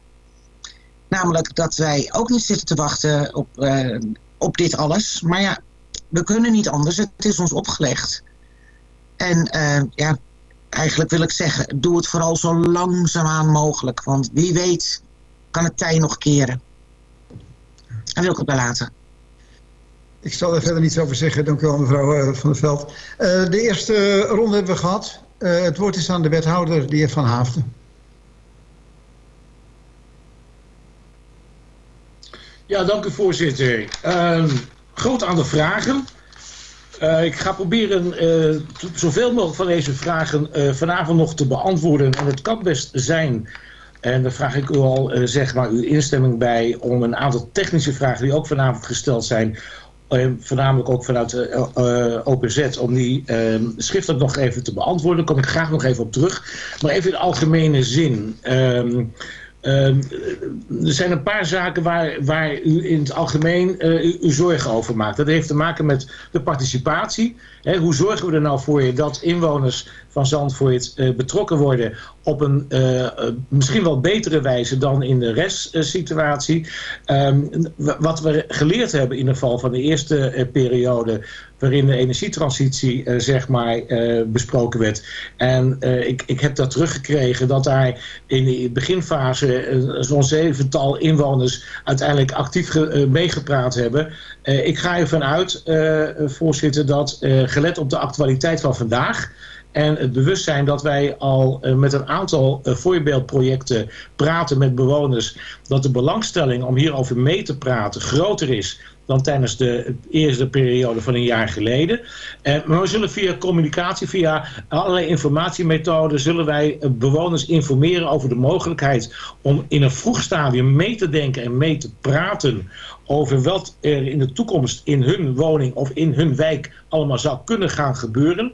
Namelijk dat wij ook niet zitten te wachten op, eh, op dit alles. Maar ja, we kunnen niet anders. Het is ons opgelegd. En eh, ja, eigenlijk wil ik zeggen, doe het vooral zo langzaamaan mogelijk. Want wie weet kan het tij nog keren. En wil ik het bij laten. Ik zal er verder niets over zeggen. Dank u wel, mevrouw eh, Van der Veld. Eh, de eerste ronde hebben we gehad. Eh, het woord is aan de wethouder, de heer Van Haafden. Ja, dank u voorzitter. Ehm groot aantal vragen. Eh, ik ga proberen eh, zoveel mogelijk van deze vragen eh, vanavond nog te beantwoorden. En het kan best zijn, en daar vraag ik u al zeg maar uw instemming bij, om een aantal technische vragen die ook vanavond gesteld zijn, voornamelijk ook vanuit eh, OPZ, om die eh, schriftelijk nog even te beantwoorden. Daar kom ik graag nog even op terug. Maar even in algemene zin. Ehm, Ehm, er zijn een paar zaken waar, waar u in het algemeen eh, u, u zorgen over maakt. Dat heeft te maken met de participatie. Hè, hoe zorgen we er nou voor dat inwoners van Zandvoort eh, betrokken worden op een eh, eh, misschien wel betere wijze dan in de restsituatie. W- wat we geleerd hebben in ieder geval van de eerste eh, periode waarin de energietransitie eh, zeg maar eh, besproken werd. En eh, ik, ik heb dat teruggekregen dat daar in de beginfase zo'n zevental inwoners uiteindelijk actief ge- meegepraat hebben. Ik ga ervan uit, voorzitter, dat gelet op de actualiteit van vandaag en het bewustzijn dat wij al met een aantal voorbeeldprojecten praten met bewoners, dat de belangstelling om hierover mee te praten groter is dan tijdens de eerste periode van een jaar geleden. Eh, maar we zullen via communicatie, via allerlei informatiemethoden, zullen wij eh, bewoners informeren over de mogelijkheid om in een vroeg stadium mee te denken en mee te praten over wat er in de toekomst in hun woning of in hun wijk allemaal zou kunnen gaan gebeuren.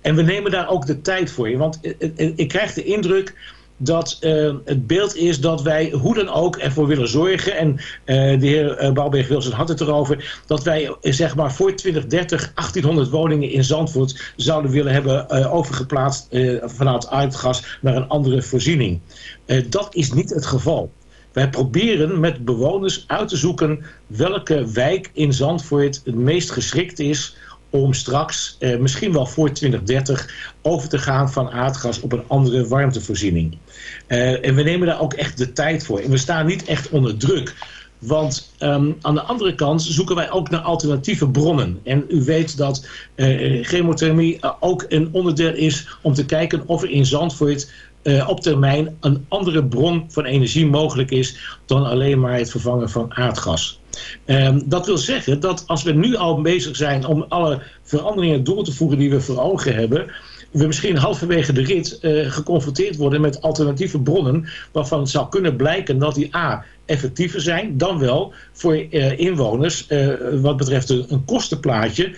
En we nemen daar ook de tijd voor. Want eh, ik krijg de indruk dat eh, het beeld is dat wij hoe dan ook ervoor willen zorgen. En eh, de heer uh, Bouwberg-Wilson had het erover. Dat wij eh, zeg maar voor 2030 1800 woningen in Zandvoort zouden willen hebben eh, overgeplaatst eh, vanuit aardgas naar een andere voorziening. Eh, dat is niet het geval. Wij proberen met bewoners uit te zoeken welke wijk in Zandvoort het meest geschikt is om straks, eh, misschien wel voor 2030, over te gaan van aardgas op een andere warmtevoorziening. Eh, en we nemen daar ook echt de tijd voor. En we staan niet echt onder druk. Want um, aan de andere kant zoeken wij ook naar alternatieve bronnen. En u weet dat uh, chemothermie uh, ook een onderdeel is om te kijken of er in Zandvoort eh, op termijn een andere bron van energie mogelijk is dan alleen maar het vervangen van aardgas. Ehm, dat wil zeggen dat als we nu al bezig zijn om alle veranderingen door te voeren die we voor ogen hebben, we misschien halverwege de rit eh, geconfronteerd worden met alternatieve bronnen waarvan het zou kunnen blijken dat die A effectiever zijn, dan wel voor eh, inwoners eh, wat betreft een, kostenplaatje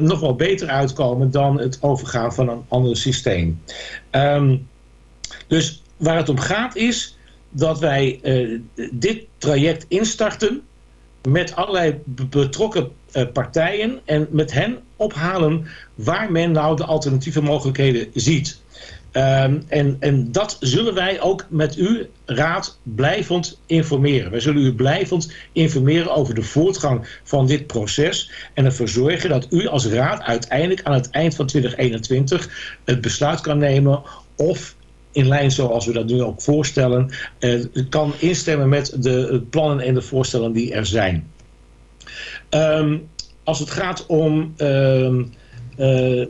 nog wel beter uitkomen dan het overgaan van een ander systeem. Ehm, dus waar het om gaat is dat wij dit traject instarten met allerlei be- betrokken eh, partijen en met hen ophalen waar men nou de alternatieve mogelijkheden ziet. Ehm, en, en dat zullen wij ook met u, Raad, blijvend informeren. Wij zullen u blijvend informeren over de voortgang van dit proces. En ervoor zorgen dat u als Raad uiteindelijk aan het eind van 2021 het besluit kan nemen of in lijn zoals we dat nu ook voorstellen, eh, kan instemmen met de plannen en de voorstellen die er zijn. Ehm, als het gaat om ehm, eh, eh,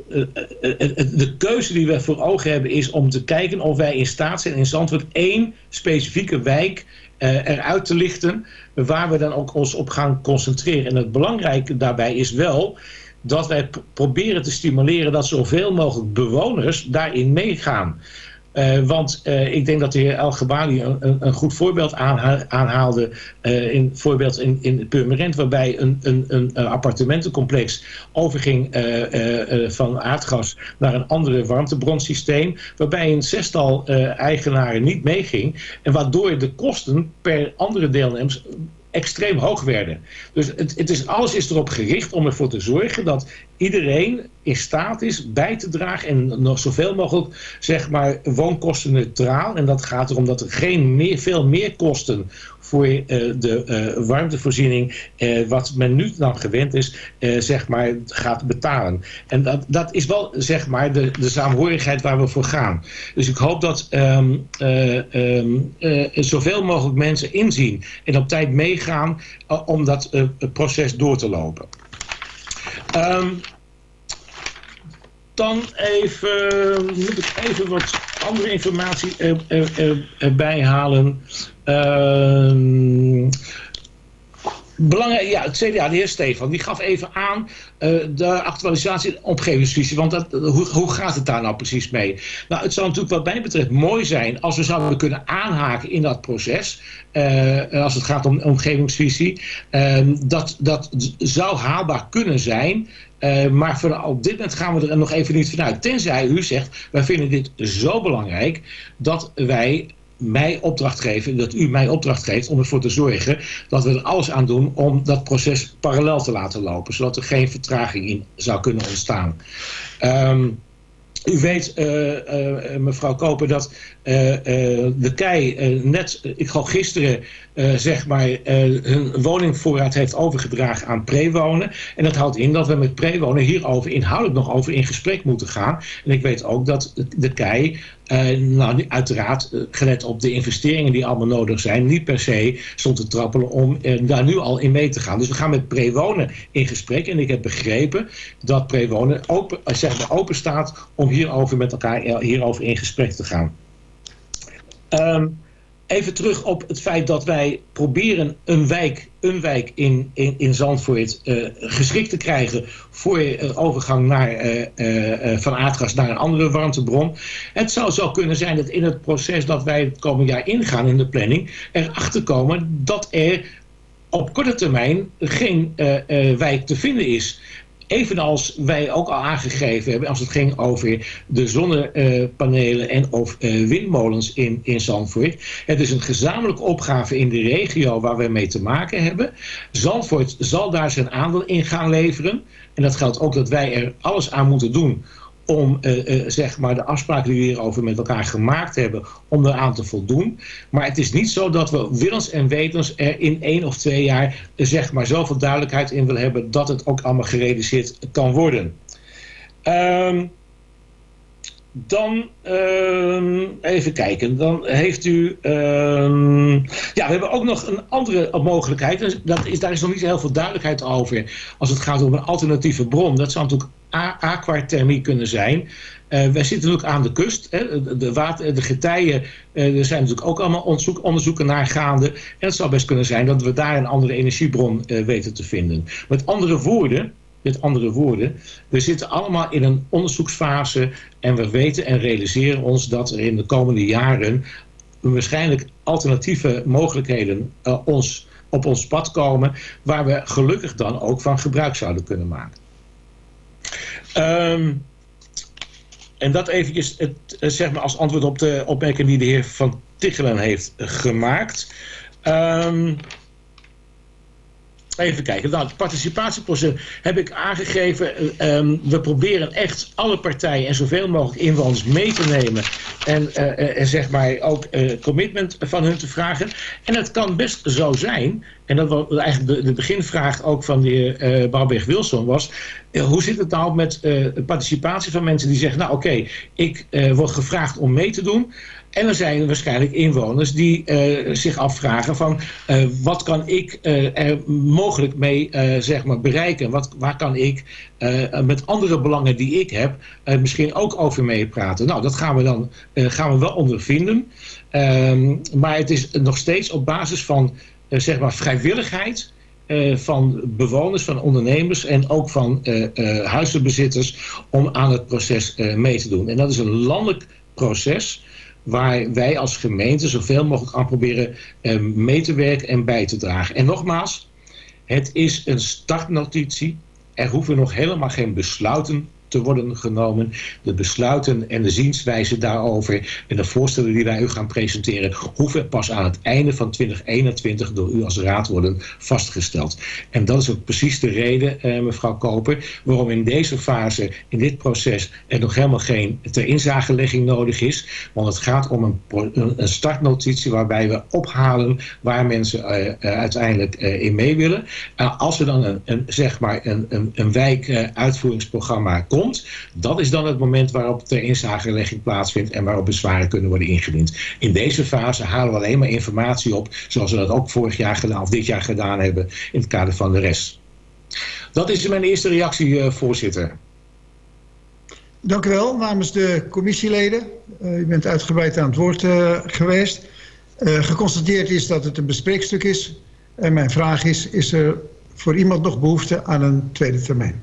eh, eh, de keuze die we voor ogen hebben is om te kijken of wij in staat zijn in Zandvoort één specifieke wijk eh, eruit te lichten waar we dan ook ons op gaan concentreren. En het belangrijke daarbij is wel dat wij proberen te stimuleren dat zoveel mogelijk bewoners daarin meegaan. Eh, want eh, ik denk dat de heer El Gebali een, een, goed voorbeeld aanha- aanhaalde. eh, in, voorbeeld in, in Purmerend, waarbij een, een, een, appartementencomplex overging van aardgas naar een andere warmtebronsysteem. Waarbij een zestal eigenaren niet meeging. En waardoor de kosten per andere deelnemers extreem hoog werden. Dus het, het is, alles is erop gericht om ervoor te zorgen dat iedereen in staat is bij te dragen en nog zoveel mogelijk zeg maar woonkosten neutraal. En dat gaat erom dat er geen meer, veel meer kosten voor eh, de eh, warmtevoorziening, eh, wat men nu dan gewend is, zeg maar gaat betalen. En dat, dat is wel zeg maar de, de saamhorigheid waar we voor gaan. Dus ik hoop dat ehm, eh, ehm, eh, zoveel mogelijk mensen inzien en op tijd meegaan om dat proces door te lopen. Ehm, dan even, moet ik even wat andere informatie er, er, er, erbij halen. Ehm Belangrijk, ja, het CDA, de heer Stefan, die gaf even aan eh, de actualisatie omgevingsvisie. Want dat, hoe, hoe gaat het daar nou precies mee? Nou, het zou natuurlijk wat mij betreft mooi zijn als we zouden kunnen aanhaken in dat proces. eh, als het gaat om omgevingsvisie. Ehm, dat, dat zou haalbaar kunnen zijn. Eh, maar voor, op dit moment gaan we er nog even niet vanuit. Tenzij u zegt, wij vinden dit zo belangrijk dat wij mij opdracht geven, dat u mij opdracht geeft om ervoor te zorgen dat we er alles aan doen om dat proces parallel te laten lopen, zodat er geen vertraging in zou kunnen ontstaan. Ehm, u weet, eh, eh, mevrouw Koper, dat eh, eh, de KEI eh, net, eh, ik geloof gisteren, eh, zeg maar, eh, hun woningvoorraad heeft overgedragen aan prewonen. En dat houdt in dat we met prewonen hierover inhoudelijk nog over in gesprek moeten gaan. En ik weet ook dat de- KEI, eh, nou, uiteraard, gelet op de investeringen die allemaal nodig zijn, niet per se stond te trappelen om daar nu al in mee te gaan. Dus we gaan met prewonen in gesprek. En ik heb begrepen dat prewonen open, zeg maar open staat om hierover met elkaar hierover in gesprek te gaan. Ehm, even terug op het feit dat wij proberen een wijk, een wijk in, in, in Zandvoort eh, geschikt te krijgen voor eh, overgang naar, eh, eh, van aardgas naar een andere warmtebron. Het zou zo kunnen zijn dat in het proces dat wij het komend jaar ingaan in de planning, erachter komen dat er op korte termijn geen wijk te vinden is. Evenals wij ook al aangegeven hebben als het ging over de zonnepanelen en of eh, windmolens in, in Zandvoort. Het is een gezamenlijke opgave in de regio waar we mee te maken hebben. Zandvoort zal daar zijn aandeel in gaan leveren. En dat geldt ook dat wij er alles aan moeten doen om eh, eh, zeg maar de afspraken die we hierover met elkaar gemaakt hebben, om eraan te voldoen. Maar het is niet zo dat we willens en wetens er in één of twee jaar eh, zeg maar zoveel duidelijkheid in willen hebben dat het ook allemaal gerealiseerd kan worden. Ehm, dan ehm, even kijken. Dan heeft u. ehm, ja, we hebben ook nog een andere mogelijkheid. Dus Dat is, daar is nog niet heel veel duidelijkheid over. Als het gaat om een alternatieve bron. Dat zou natuurlijk aquathermie kunnen zijn. Eh, wij zitten natuurlijk aan de kust. Hè. De, water, de getijen, eh, er zijn natuurlijk ook allemaal onderzoek, onderzoeken naar gaande. En het zou best kunnen zijn dat we daar een andere energiebron eh, weten te vinden. Met andere woorden, met andere woorden, we zitten allemaal in een onderzoeksfase en we weten en realiseren ons dat er in de komende jaren waarschijnlijk alternatieve mogelijkheden eh, ons, op ons pad komen, waar we gelukkig dan ook van gebruik zouden kunnen maken. Ehm, en dat eventjes het, eh, zeg maar als antwoord op de opmerking die de heer Van Tichelen heeft gemaakt. Ehm, even kijken. Nou, het participatieproces heb ik aangegeven. eh, ehm, we proberen echt alle partijen en zoveel mogelijk inwoners mee te nemen. En, eh, eh, zeg maar ook commitment van hun te vragen. En het kan best zo zijn. En dat was eigenlijk de, beginvraag ook van de heer Bouwberg-Wilson was. hoe zit het nou met participatie van mensen die zeggen... nou oké, ik word gevraagd om mee te doen... En er zijn waarschijnlijk inwoners die eh, zich afvragen van eh, wat kan ik eh, er mogelijk mee zeg maar bereiken? Wat, waar kan ik met andere belangen die ik heb misschien ook over meepraten? Nou, dat gaan we dan gaan we wel ondervinden. Ehm, maar het is nog steeds op basis van zeg maar vrijwilligheid van bewoners, van ondernemers en ook van eh, huizenbezitters om aan het proces mee te doen. En dat is een landelijk proces waar wij als gemeente zoveel mogelijk aan proberen eh, mee te werken en bij te dragen. En nogmaals, het is een startnotitie. Er hoeven nog helemaal geen besluiten te worden genomen. De besluiten en de zienswijze daarover en de voorstellen die wij u gaan presenteren, hoeven pas aan het einde van 2021 door u als raad worden vastgesteld. En dat is ook precies de reden, eh, mevrouw Koper, waarom in deze fase, in dit proces, er nog helemaal geen ter inzagelegging nodig is. Want het gaat om een, een startnotitie waarbij we ophalen waar mensen eh, eh, uiteindelijk eh, in mee willen. Uh, als er dan een, een, zeg maar een, een, een wijkuitvoeringsprogramma komt, dat is dan het moment waarop ter inzagelegging plaatsvindt en waarop bezwaren kunnen worden ingediend. In deze fase halen we alleen maar informatie op, zoals we dat ook vorig jaar gedaan of dit jaar gedaan hebben in het kader van de rest. Dat is mijn eerste reactie, eh, voorzitter. Dank u wel namens de commissieleden. Eh, u bent uitgebreid aan het woord eh, geweest. Geconstateerd is dat het een bespreekstuk is. En mijn vraag is, is er voor iemand nog behoefte aan een tweede termijn?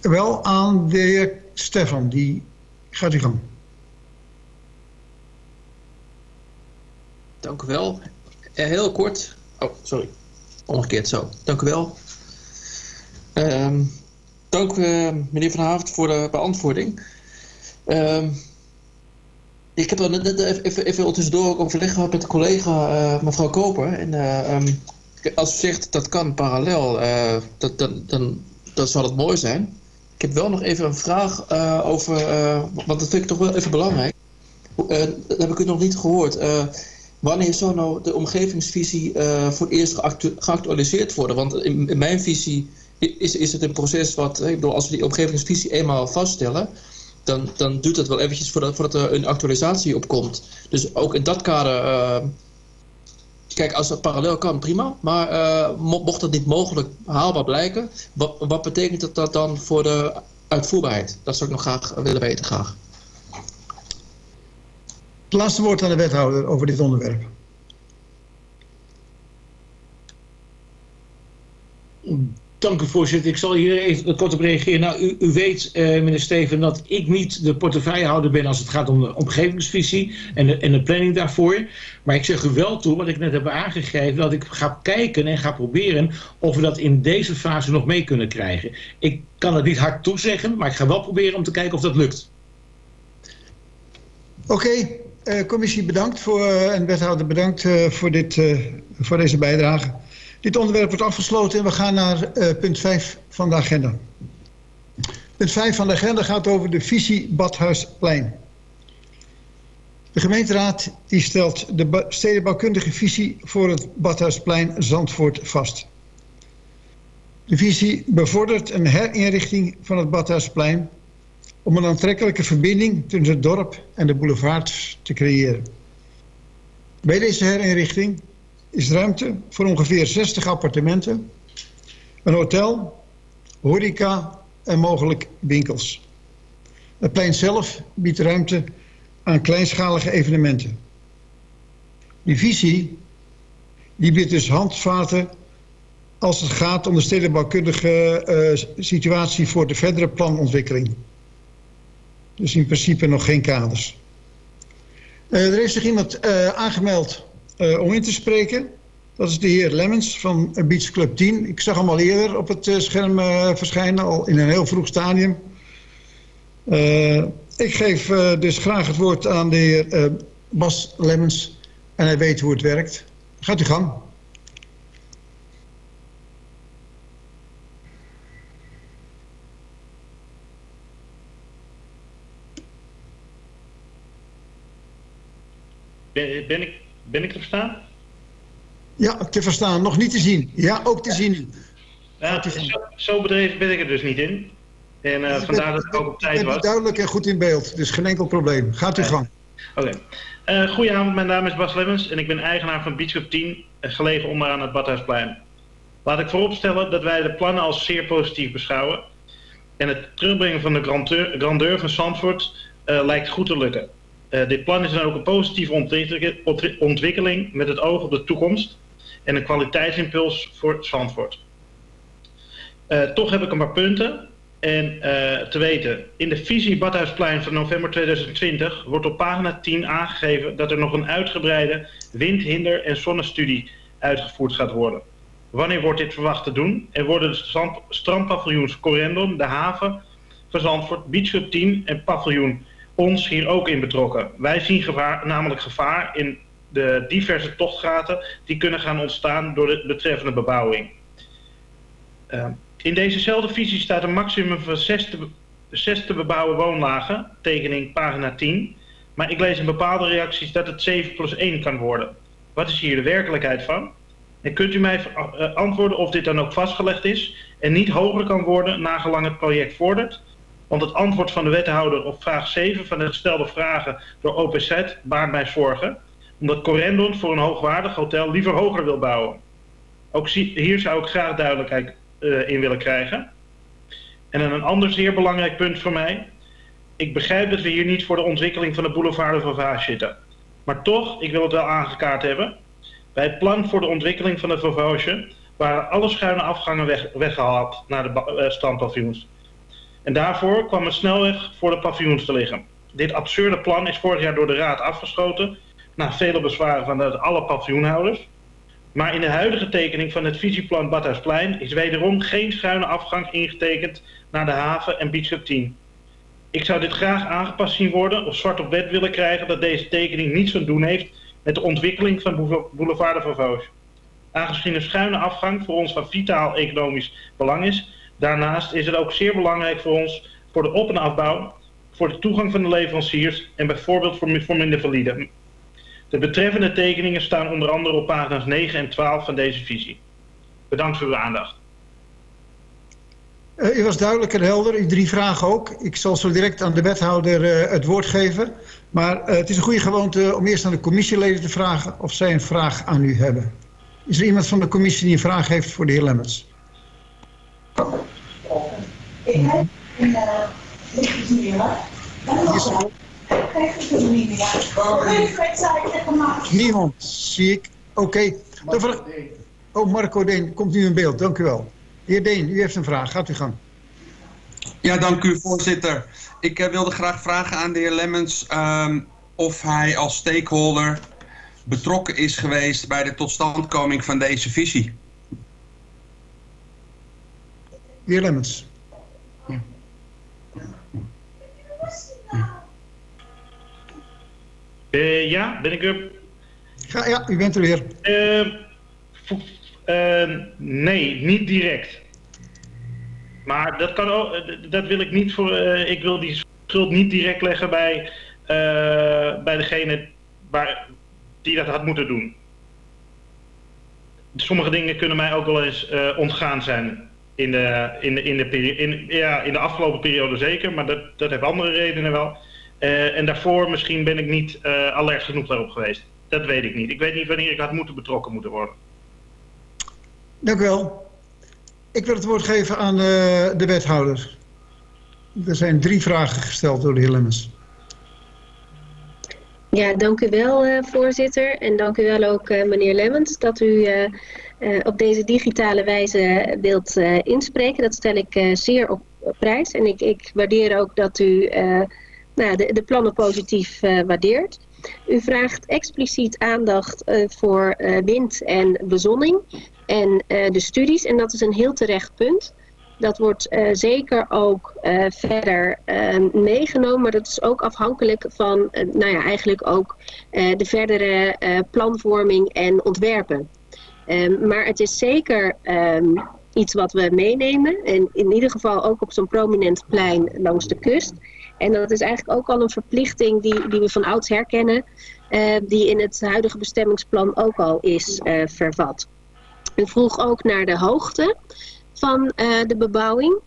Wel aan de heer Stefan, die gaat u gang. Dank u wel. Eh, heel kort. Oh, sorry. Omgekeerd zo. Dank u wel. Ehm, dank eh, meneer Van Havert voor de beantwoording. Ehm, ik heb er net, even, even, even tussendoor overleg gehad met de collega eh, mevrouw Koper. En eh, ehm, als u zegt dat kan parallel, eh, dat, dan, dan, dan zal het mooi zijn. Ik heb wel nog even een vraag eh, over, eh, want dat vind ik toch wel even belangrijk. Dat heb ik u nog niet gehoord. Eh, wanneer zou nou de omgevingsvisie voor het eerst geactu- geactualiseerd worden? Want in, mijn visie is, is het een proces wat, ik bedoel, als we die omgevingsvisie eenmaal vaststellen, dan, dan duurt het wel eventjes voordat, voordat er een actualisatie op komt. Dus ook in dat kader, kijk, als dat parallel kan, prima. Maar eh, mo- mocht dat niet mogelijk haalbaar blijken, wat, wat betekent dat, dat dan voor de uitvoerbaarheid? Dat zou ik nog graag willen weten, graag. Het laatste woord aan de wethouder over dit onderwerp. Dank u voorzitter. Ik zal hier even kort op reageren. Nou, u, u weet, eh, meneer Steven, dat ik niet de portefeuillehouder ben als het gaat om de omgevingsvisie en de, en de planning daarvoor. Maar ik zeg u wel toe, wat ik net heb aangegeven, dat ik ga kijken en ga proberen of we dat in deze fase nog mee kunnen krijgen. Ik kan het niet hard toezeggen, maar ik ga wel proberen om te kijken of dat lukt. Oké, eh, commissie bedankt voor, eh, en wethouder bedankt voor, dit, voor deze bijdrage. Dit onderwerp wordt afgesloten en we gaan naar eh, punt 5 van de agenda. Punt 5 van de agenda gaat over de visie Badhuisplein. De gemeenteraad die stelt de stedenbouwkundige visie voor het Badhuisplein Zandvoort vast. De visie bevordert een herinrichting van het Badhuisplein om een aantrekkelijke verbinding tussen het dorp en de boulevards te creëren. Bij deze herinrichting is ruimte voor ongeveer 60 appartementen, een hotel, horeca en mogelijk winkels. Het plein zelf biedt ruimte aan kleinschalige evenementen. Die visie die biedt dus handvaten als het gaat om de stedenbouwkundige uh, situatie voor de verdere planontwikkeling. Dus in principe nog geen kaders. Uh, er heeft zich iemand uh, aangemeld om in te spreken. Dat is de heer Lemmens van Beach Club 10. Ik zag hem al eerder op het scherm verschijnen, al in een heel vroeg stadium. ik geef dus graag het woord aan de heer Bas Lemmens en hij weet hoe het werkt. Gaat u gang. Ben, ben, ik, ben ik te verstaan? Ja, te verstaan. Nog niet te zien. Ja, ook te zien. Ja, zo, zo bedreven ben ik er dus niet in. En uh, vandaar dat ik ook op tijd was. duidelijk en goed in beeld, dus geen enkel probleem. Gaat u gang. Oké. Okay. Uh, goedenavond, mijn naam is Bas Lemmens en ik ben eigenaar van Beach Club 10, gelegen onderaan het Badhuisplein. Laat ik vooropstellen dat wij de plannen als zeer positief beschouwen. En het terugbrengen van de grandeur, grandeur van Zandvoort uh, lijkt goed te lukken. Uh, dit plan is dan ook een positieve ontwikkeling met het oog op de toekomst en een kwaliteitsimpuls voor Zandvoort. Uh, toch heb ik een paar punten. En uh, te weten, in de visie Badhuisplein van november 2020 wordt op pagina 10 aangegeven dat er nog een uitgebreide windhinder- en zonnestudie uitgevoerd gaat worden. Wanneer wordt dit verwacht te doen? En worden de strand, strandpaviljoens Corendon, de haven van Zandvoort, Beach Club 10 en paviljoen ons hier ook in betrokken. Wij zien gevaar, namelijk gevaar in de diverse tochtgaten die kunnen gaan ontstaan door de betreffende bebouwing. Uh, in dezezelfde visie staat een maximum van 6 te, 6 te bebouwen woonlagen, tekening pagina 10. Maar ik lees in bepaalde reacties dat het 7 plus 1 kan worden. Wat is hier de werkelijkheid van? En kunt u mij antwoorden of dit dan ook vastgelegd is en niet hoger kan worden nagelang het project vordert? Want het antwoord van de wethouder op vraag 7 van de gestelde vragen door OPZ baart mij zorgen. Omdat Corendon voor een hoogwaardig hotel liever hoger wil bouwen. Ook hier zou ik graag duidelijkheid uh, in willen krijgen. En een ander zeer belangrijk punt voor mij. Ik begrijp dat we hier niet voor de ontwikkeling van de boulevard van Vaage zitten. Maar toch, ik wil het wel aangekaart hebben. Bij het plan voor de ontwikkeling van de Vauvage waren alle schuine afgangen weg, weggehaald naar de uh. En daarvoor kwam een snelweg voor de paviljoens te liggen. Dit absurde plan is vorig jaar door de Raad afgeschoten, na vele bezwaren van de, alle paviljoenhouders. Maar in de huidige tekening van het visieplan Badhuisplein is wederom geen schuine afgang ingetekend naar de haven en Beach 10. Ik zou dit graag aangepast zien worden of zwart op wet willen krijgen dat deze tekening niets te doen heeft met de ontwikkeling van Boulevard de Vosges. Aangezien een schuine afgang voor ons van vitaal economisch belang is, Daarnaast is het ook zeer belangrijk voor ons voor de op- en afbouw, voor de toegang van de leveranciers en bijvoorbeeld voor, voor minder valide. De betreffende tekeningen staan onder andere op pagina's 9 en 12 van deze visie. Bedankt voor uw aandacht. Uh, u was duidelijk en helder. U drie vragen ook. Ik zal zo direct aan de wethouder uh, het woord geven. Maar uh, het is een goede gewoonte om eerst aan de commissieleden te vragen of zij een vraag aan u hebben. Is er iemand van de commissie die een vraag heeft voor de heer Lemmens? Ik heb een Niemand, zie ik. Oké. Okay. Oh, Marco Deen komt nu in beeld. Dank u wel. Heer Deen, u heeft een vraag. Gaat u gang. Ja, dank u voorzitter. Ik uh, wilde graag vragen aan de heer Lemmens um, of hij als stakeholder betrokken is geweest bij de totstandkoming van deze visie. De heer Lemmens. Uh, ja, ben ik er? Ja, ja u bent er weer. Uh, uh, nee, niet direct. Maar dat kan ook, dat wil ik niet voor. ik wil die schuld niet direct leggen bij, bij degene waar, die dat had moeten doen. Sommige dingen kunnen mij ook wel eens ontgaan zijn. In de, in de, in de, in, ja, in de afgelopen periode zeker, maar dat, dat heeft andere redenen wel. Eh, en daarvoor misschien ben ik niet eh, alert genoeg daarop geweest. Dat weet ik niet. Ik weet niet wanneer ik had moeten betrokken moeten worden. Dank u wel. Ik wil het woord geven aan eh, de wethouder. Er zijn drie vragen gesteld door de heer Lemmens. Ja, dank u wel, eh, voorzitter. En dank u wel ook, eh, meneer Lemmens, dat u op deze digitale wijze wilt eh, inspreken. Dat stel ik eh, zeer op, prijs. En ik, ik waardeer ook dat u eh, nou, de, de plannen positief eh, waardeert. U vraagt expliciet aandacht eh, voor eh, wind en bezonning en eh, de studies. En dat is een heel terecht punt. Dat wordt eh, zeker ook eh, verder eh, meegenomen, maar dat is ook afhankelijk van, eh, nou ja, eigenlijk ook eh, de verdere eh, planvorming en ontwerpen. Ehm, maar het is zeker ehm, iets wat we meenemen, en in ieder geval ook op zo'n prominent plein langs de kust. En dat is eigenlijk ook al een verplichting die, die we van ouds herkennen, eh, die in het huidige bestemmingsplan ook al is eh, vervat. U vroeg ook naar de hoogte van eh, de bebouwing.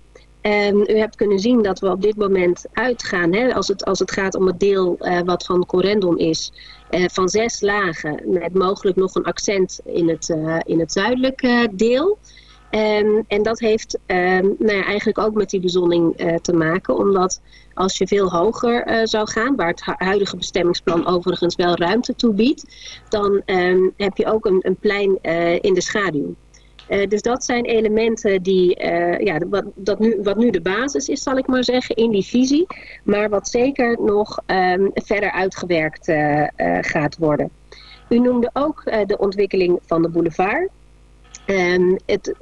En u hebt kunnen zien dat we op dit moment uitgaan, hè, als, het, als het gaat om het deel eh, wat van Corendon is, eh, van zes lagen met mogelijk nog een accent in het, eh, in het zuidelijke deel. En, en dat heeft ehm, nou ja, eigenlijk ook met die bezonning te maken, omdat als je veel hoger zou gaan, waar het hu- huidige bestemmingsplan overigens wel ruimte toe biedt, dan ehm, heb je ook een, een plein in de schaduw. Eh, dus dat zijn elementen die, eh, ja, wat, dat nu, wat nu de basis is, zal ik maar zeggen, in die visie. Maar wat zeker nog ehm, verder uitgewerkt eh, gaat worden. U noemde ook de ontwikkeling van de boulevard. Ehm, het,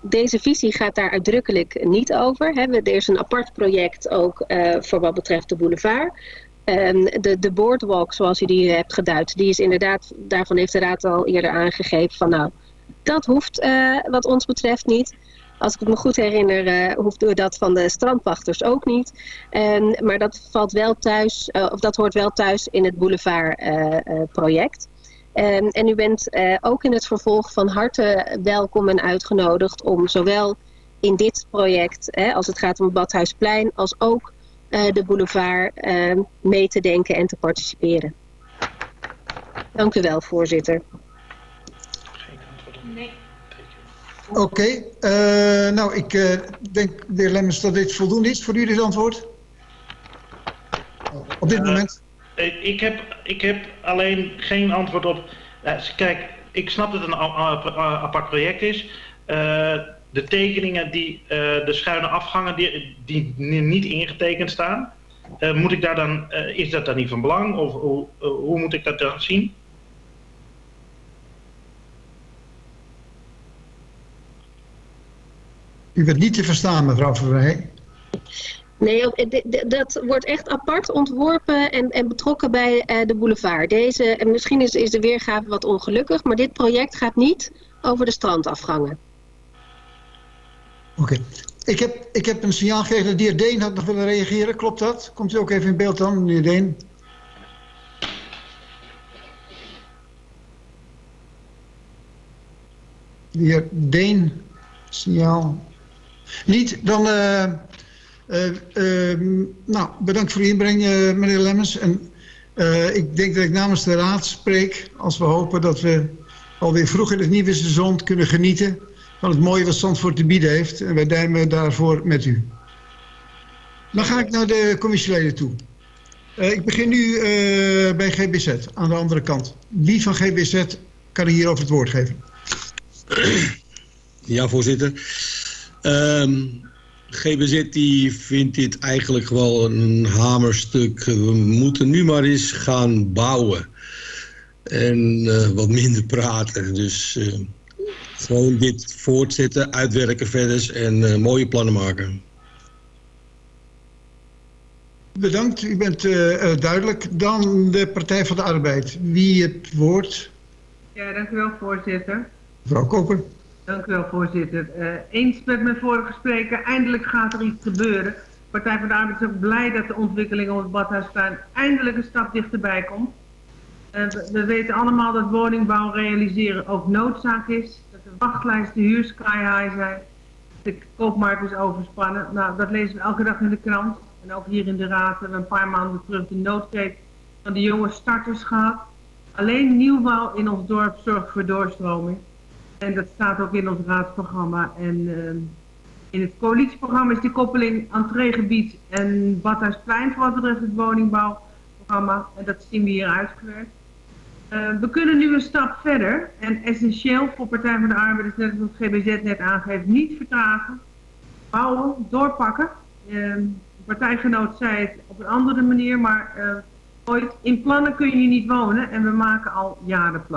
deze visie gaat daar uitdrukkelijk niet over. Hè. Er is een apart project ook voor wat betreft de boulevard. Ehm, de, de boardwalk, zoals u die hebt geduid, die is inderdaad, daarvan heeft de Raad al eerder aangegeven van nou, dat hoeft eh, wat ons betreft niet. Als ik het me goed herinner, eh hoeft dat van de strandwachters ook niet. Ehm, maar dat valt wel thuis, eh, of dat hoort wel thuis in het boulevard-project. En u bent ook in het vervolg van harte welkom en uitgenodigd om zowel in dit project, hè, als het gaat om het Badhuisplein, als ook de boulevard mee te denken en te participeren. Dank u wel, voorzitter. Oké, eh, nou ik eh, denk, de heer Lemmens, dat dit voldoende is voor u, dit antwoord. Op dit Eh, moment. Ik, heb, ik heb alleen geen antwoord op. kijk, ik snap dat het een apart project is. De tekeningen, die, de schuine afgangen die, die ni- niet ingetekend staan. moet ik daar dan, is dat dan niet van belang? Of hoe, hoe moet ik dat dan zien? U bent niet te verstaan, mevrouw Verwij. Nee, d- dat wordt echt apart ontworpen en, en betrokken bij eh, de boulevard. Deze, en misschien is, is de weergave wat ongelukkig, maar dit project gaat niet over de strandafgangen. Oké. Ik, heb, ik heb een signaal gekregen dat de heer Deen had nog willen reageren. Klopt dat? Komt u ook even in beeld dan, meneer Deen? De heer Deen, signaal. Niet, dan... eh, eh, eh, nou, bedankt voor uw inbreng, meneer Lemmens. En ik denk dat ik namens de raad spreek... als we hopen dat we alweer vroeg in het nieuwe seizoen kunnen genieten... van het mooie wat Zandvoort te bieden heeft. En wij duimen daarvoor met u. Dan ga ik naar de commissieleden toe. Ik begin nu bij GBZ, aan de andere kant. Wie van GBZ kan hierover het woord geven? Ja, voorzitter. Ehm, GBZ die vindt dit eigenlijk wel een hamerstuk. We moeten nu maar eens gaan bouwen. En eh, wat minder praten. Dus eh, gewoon dit voortzetten, uitwerken verder en eh, mooie plannen maken. Bedankt, u bent duidelijk. Dan de Partij van de Arbeid. Wie het woord? Ja, dank u wel, voorzitter. Mevrouw Koper. Dank u wel, voorzitter. Eh, eens met mijn vorige spreker, eindelijk gaat er iets gebeuren. Partij van de Arbeid is ook blij dat de ontwikkeling op het Badhuisplein eindelijk een stap dichterbij komt. Eh, we, we weten allemaal dat woningbouw realiseren ook noodzaak is. Dat de wachtlijsten huur sky high zijn. De koopmarkt is overspannen. Nou, dat lezen we elke dag in de krant. En ook hier in de raad hebben we een paar maanden terug de noodkreet van de jonge starters gehad. Alleen nieuwbouw in ons dorp zorgt voor doorstroming. En dat staat ook in ons raadsprogramma. En ehm, in het coalitieprogramma is die koppeling entreegebied en Badhuisplein wat betreft het woningbouwprogramma. En dat zien we hier uitgewerkt. Eh, we kunnen nu een stap verder en essentieel voor Partij van de Arbeid is net zoals het GBZ net aangeeft, niet vertragen, bouwen, doorpakken. Uh, partijgenoot zei het op een andere manier, maar uh, ooit in plannen kun je niet wonen en we maken al jaren plannen.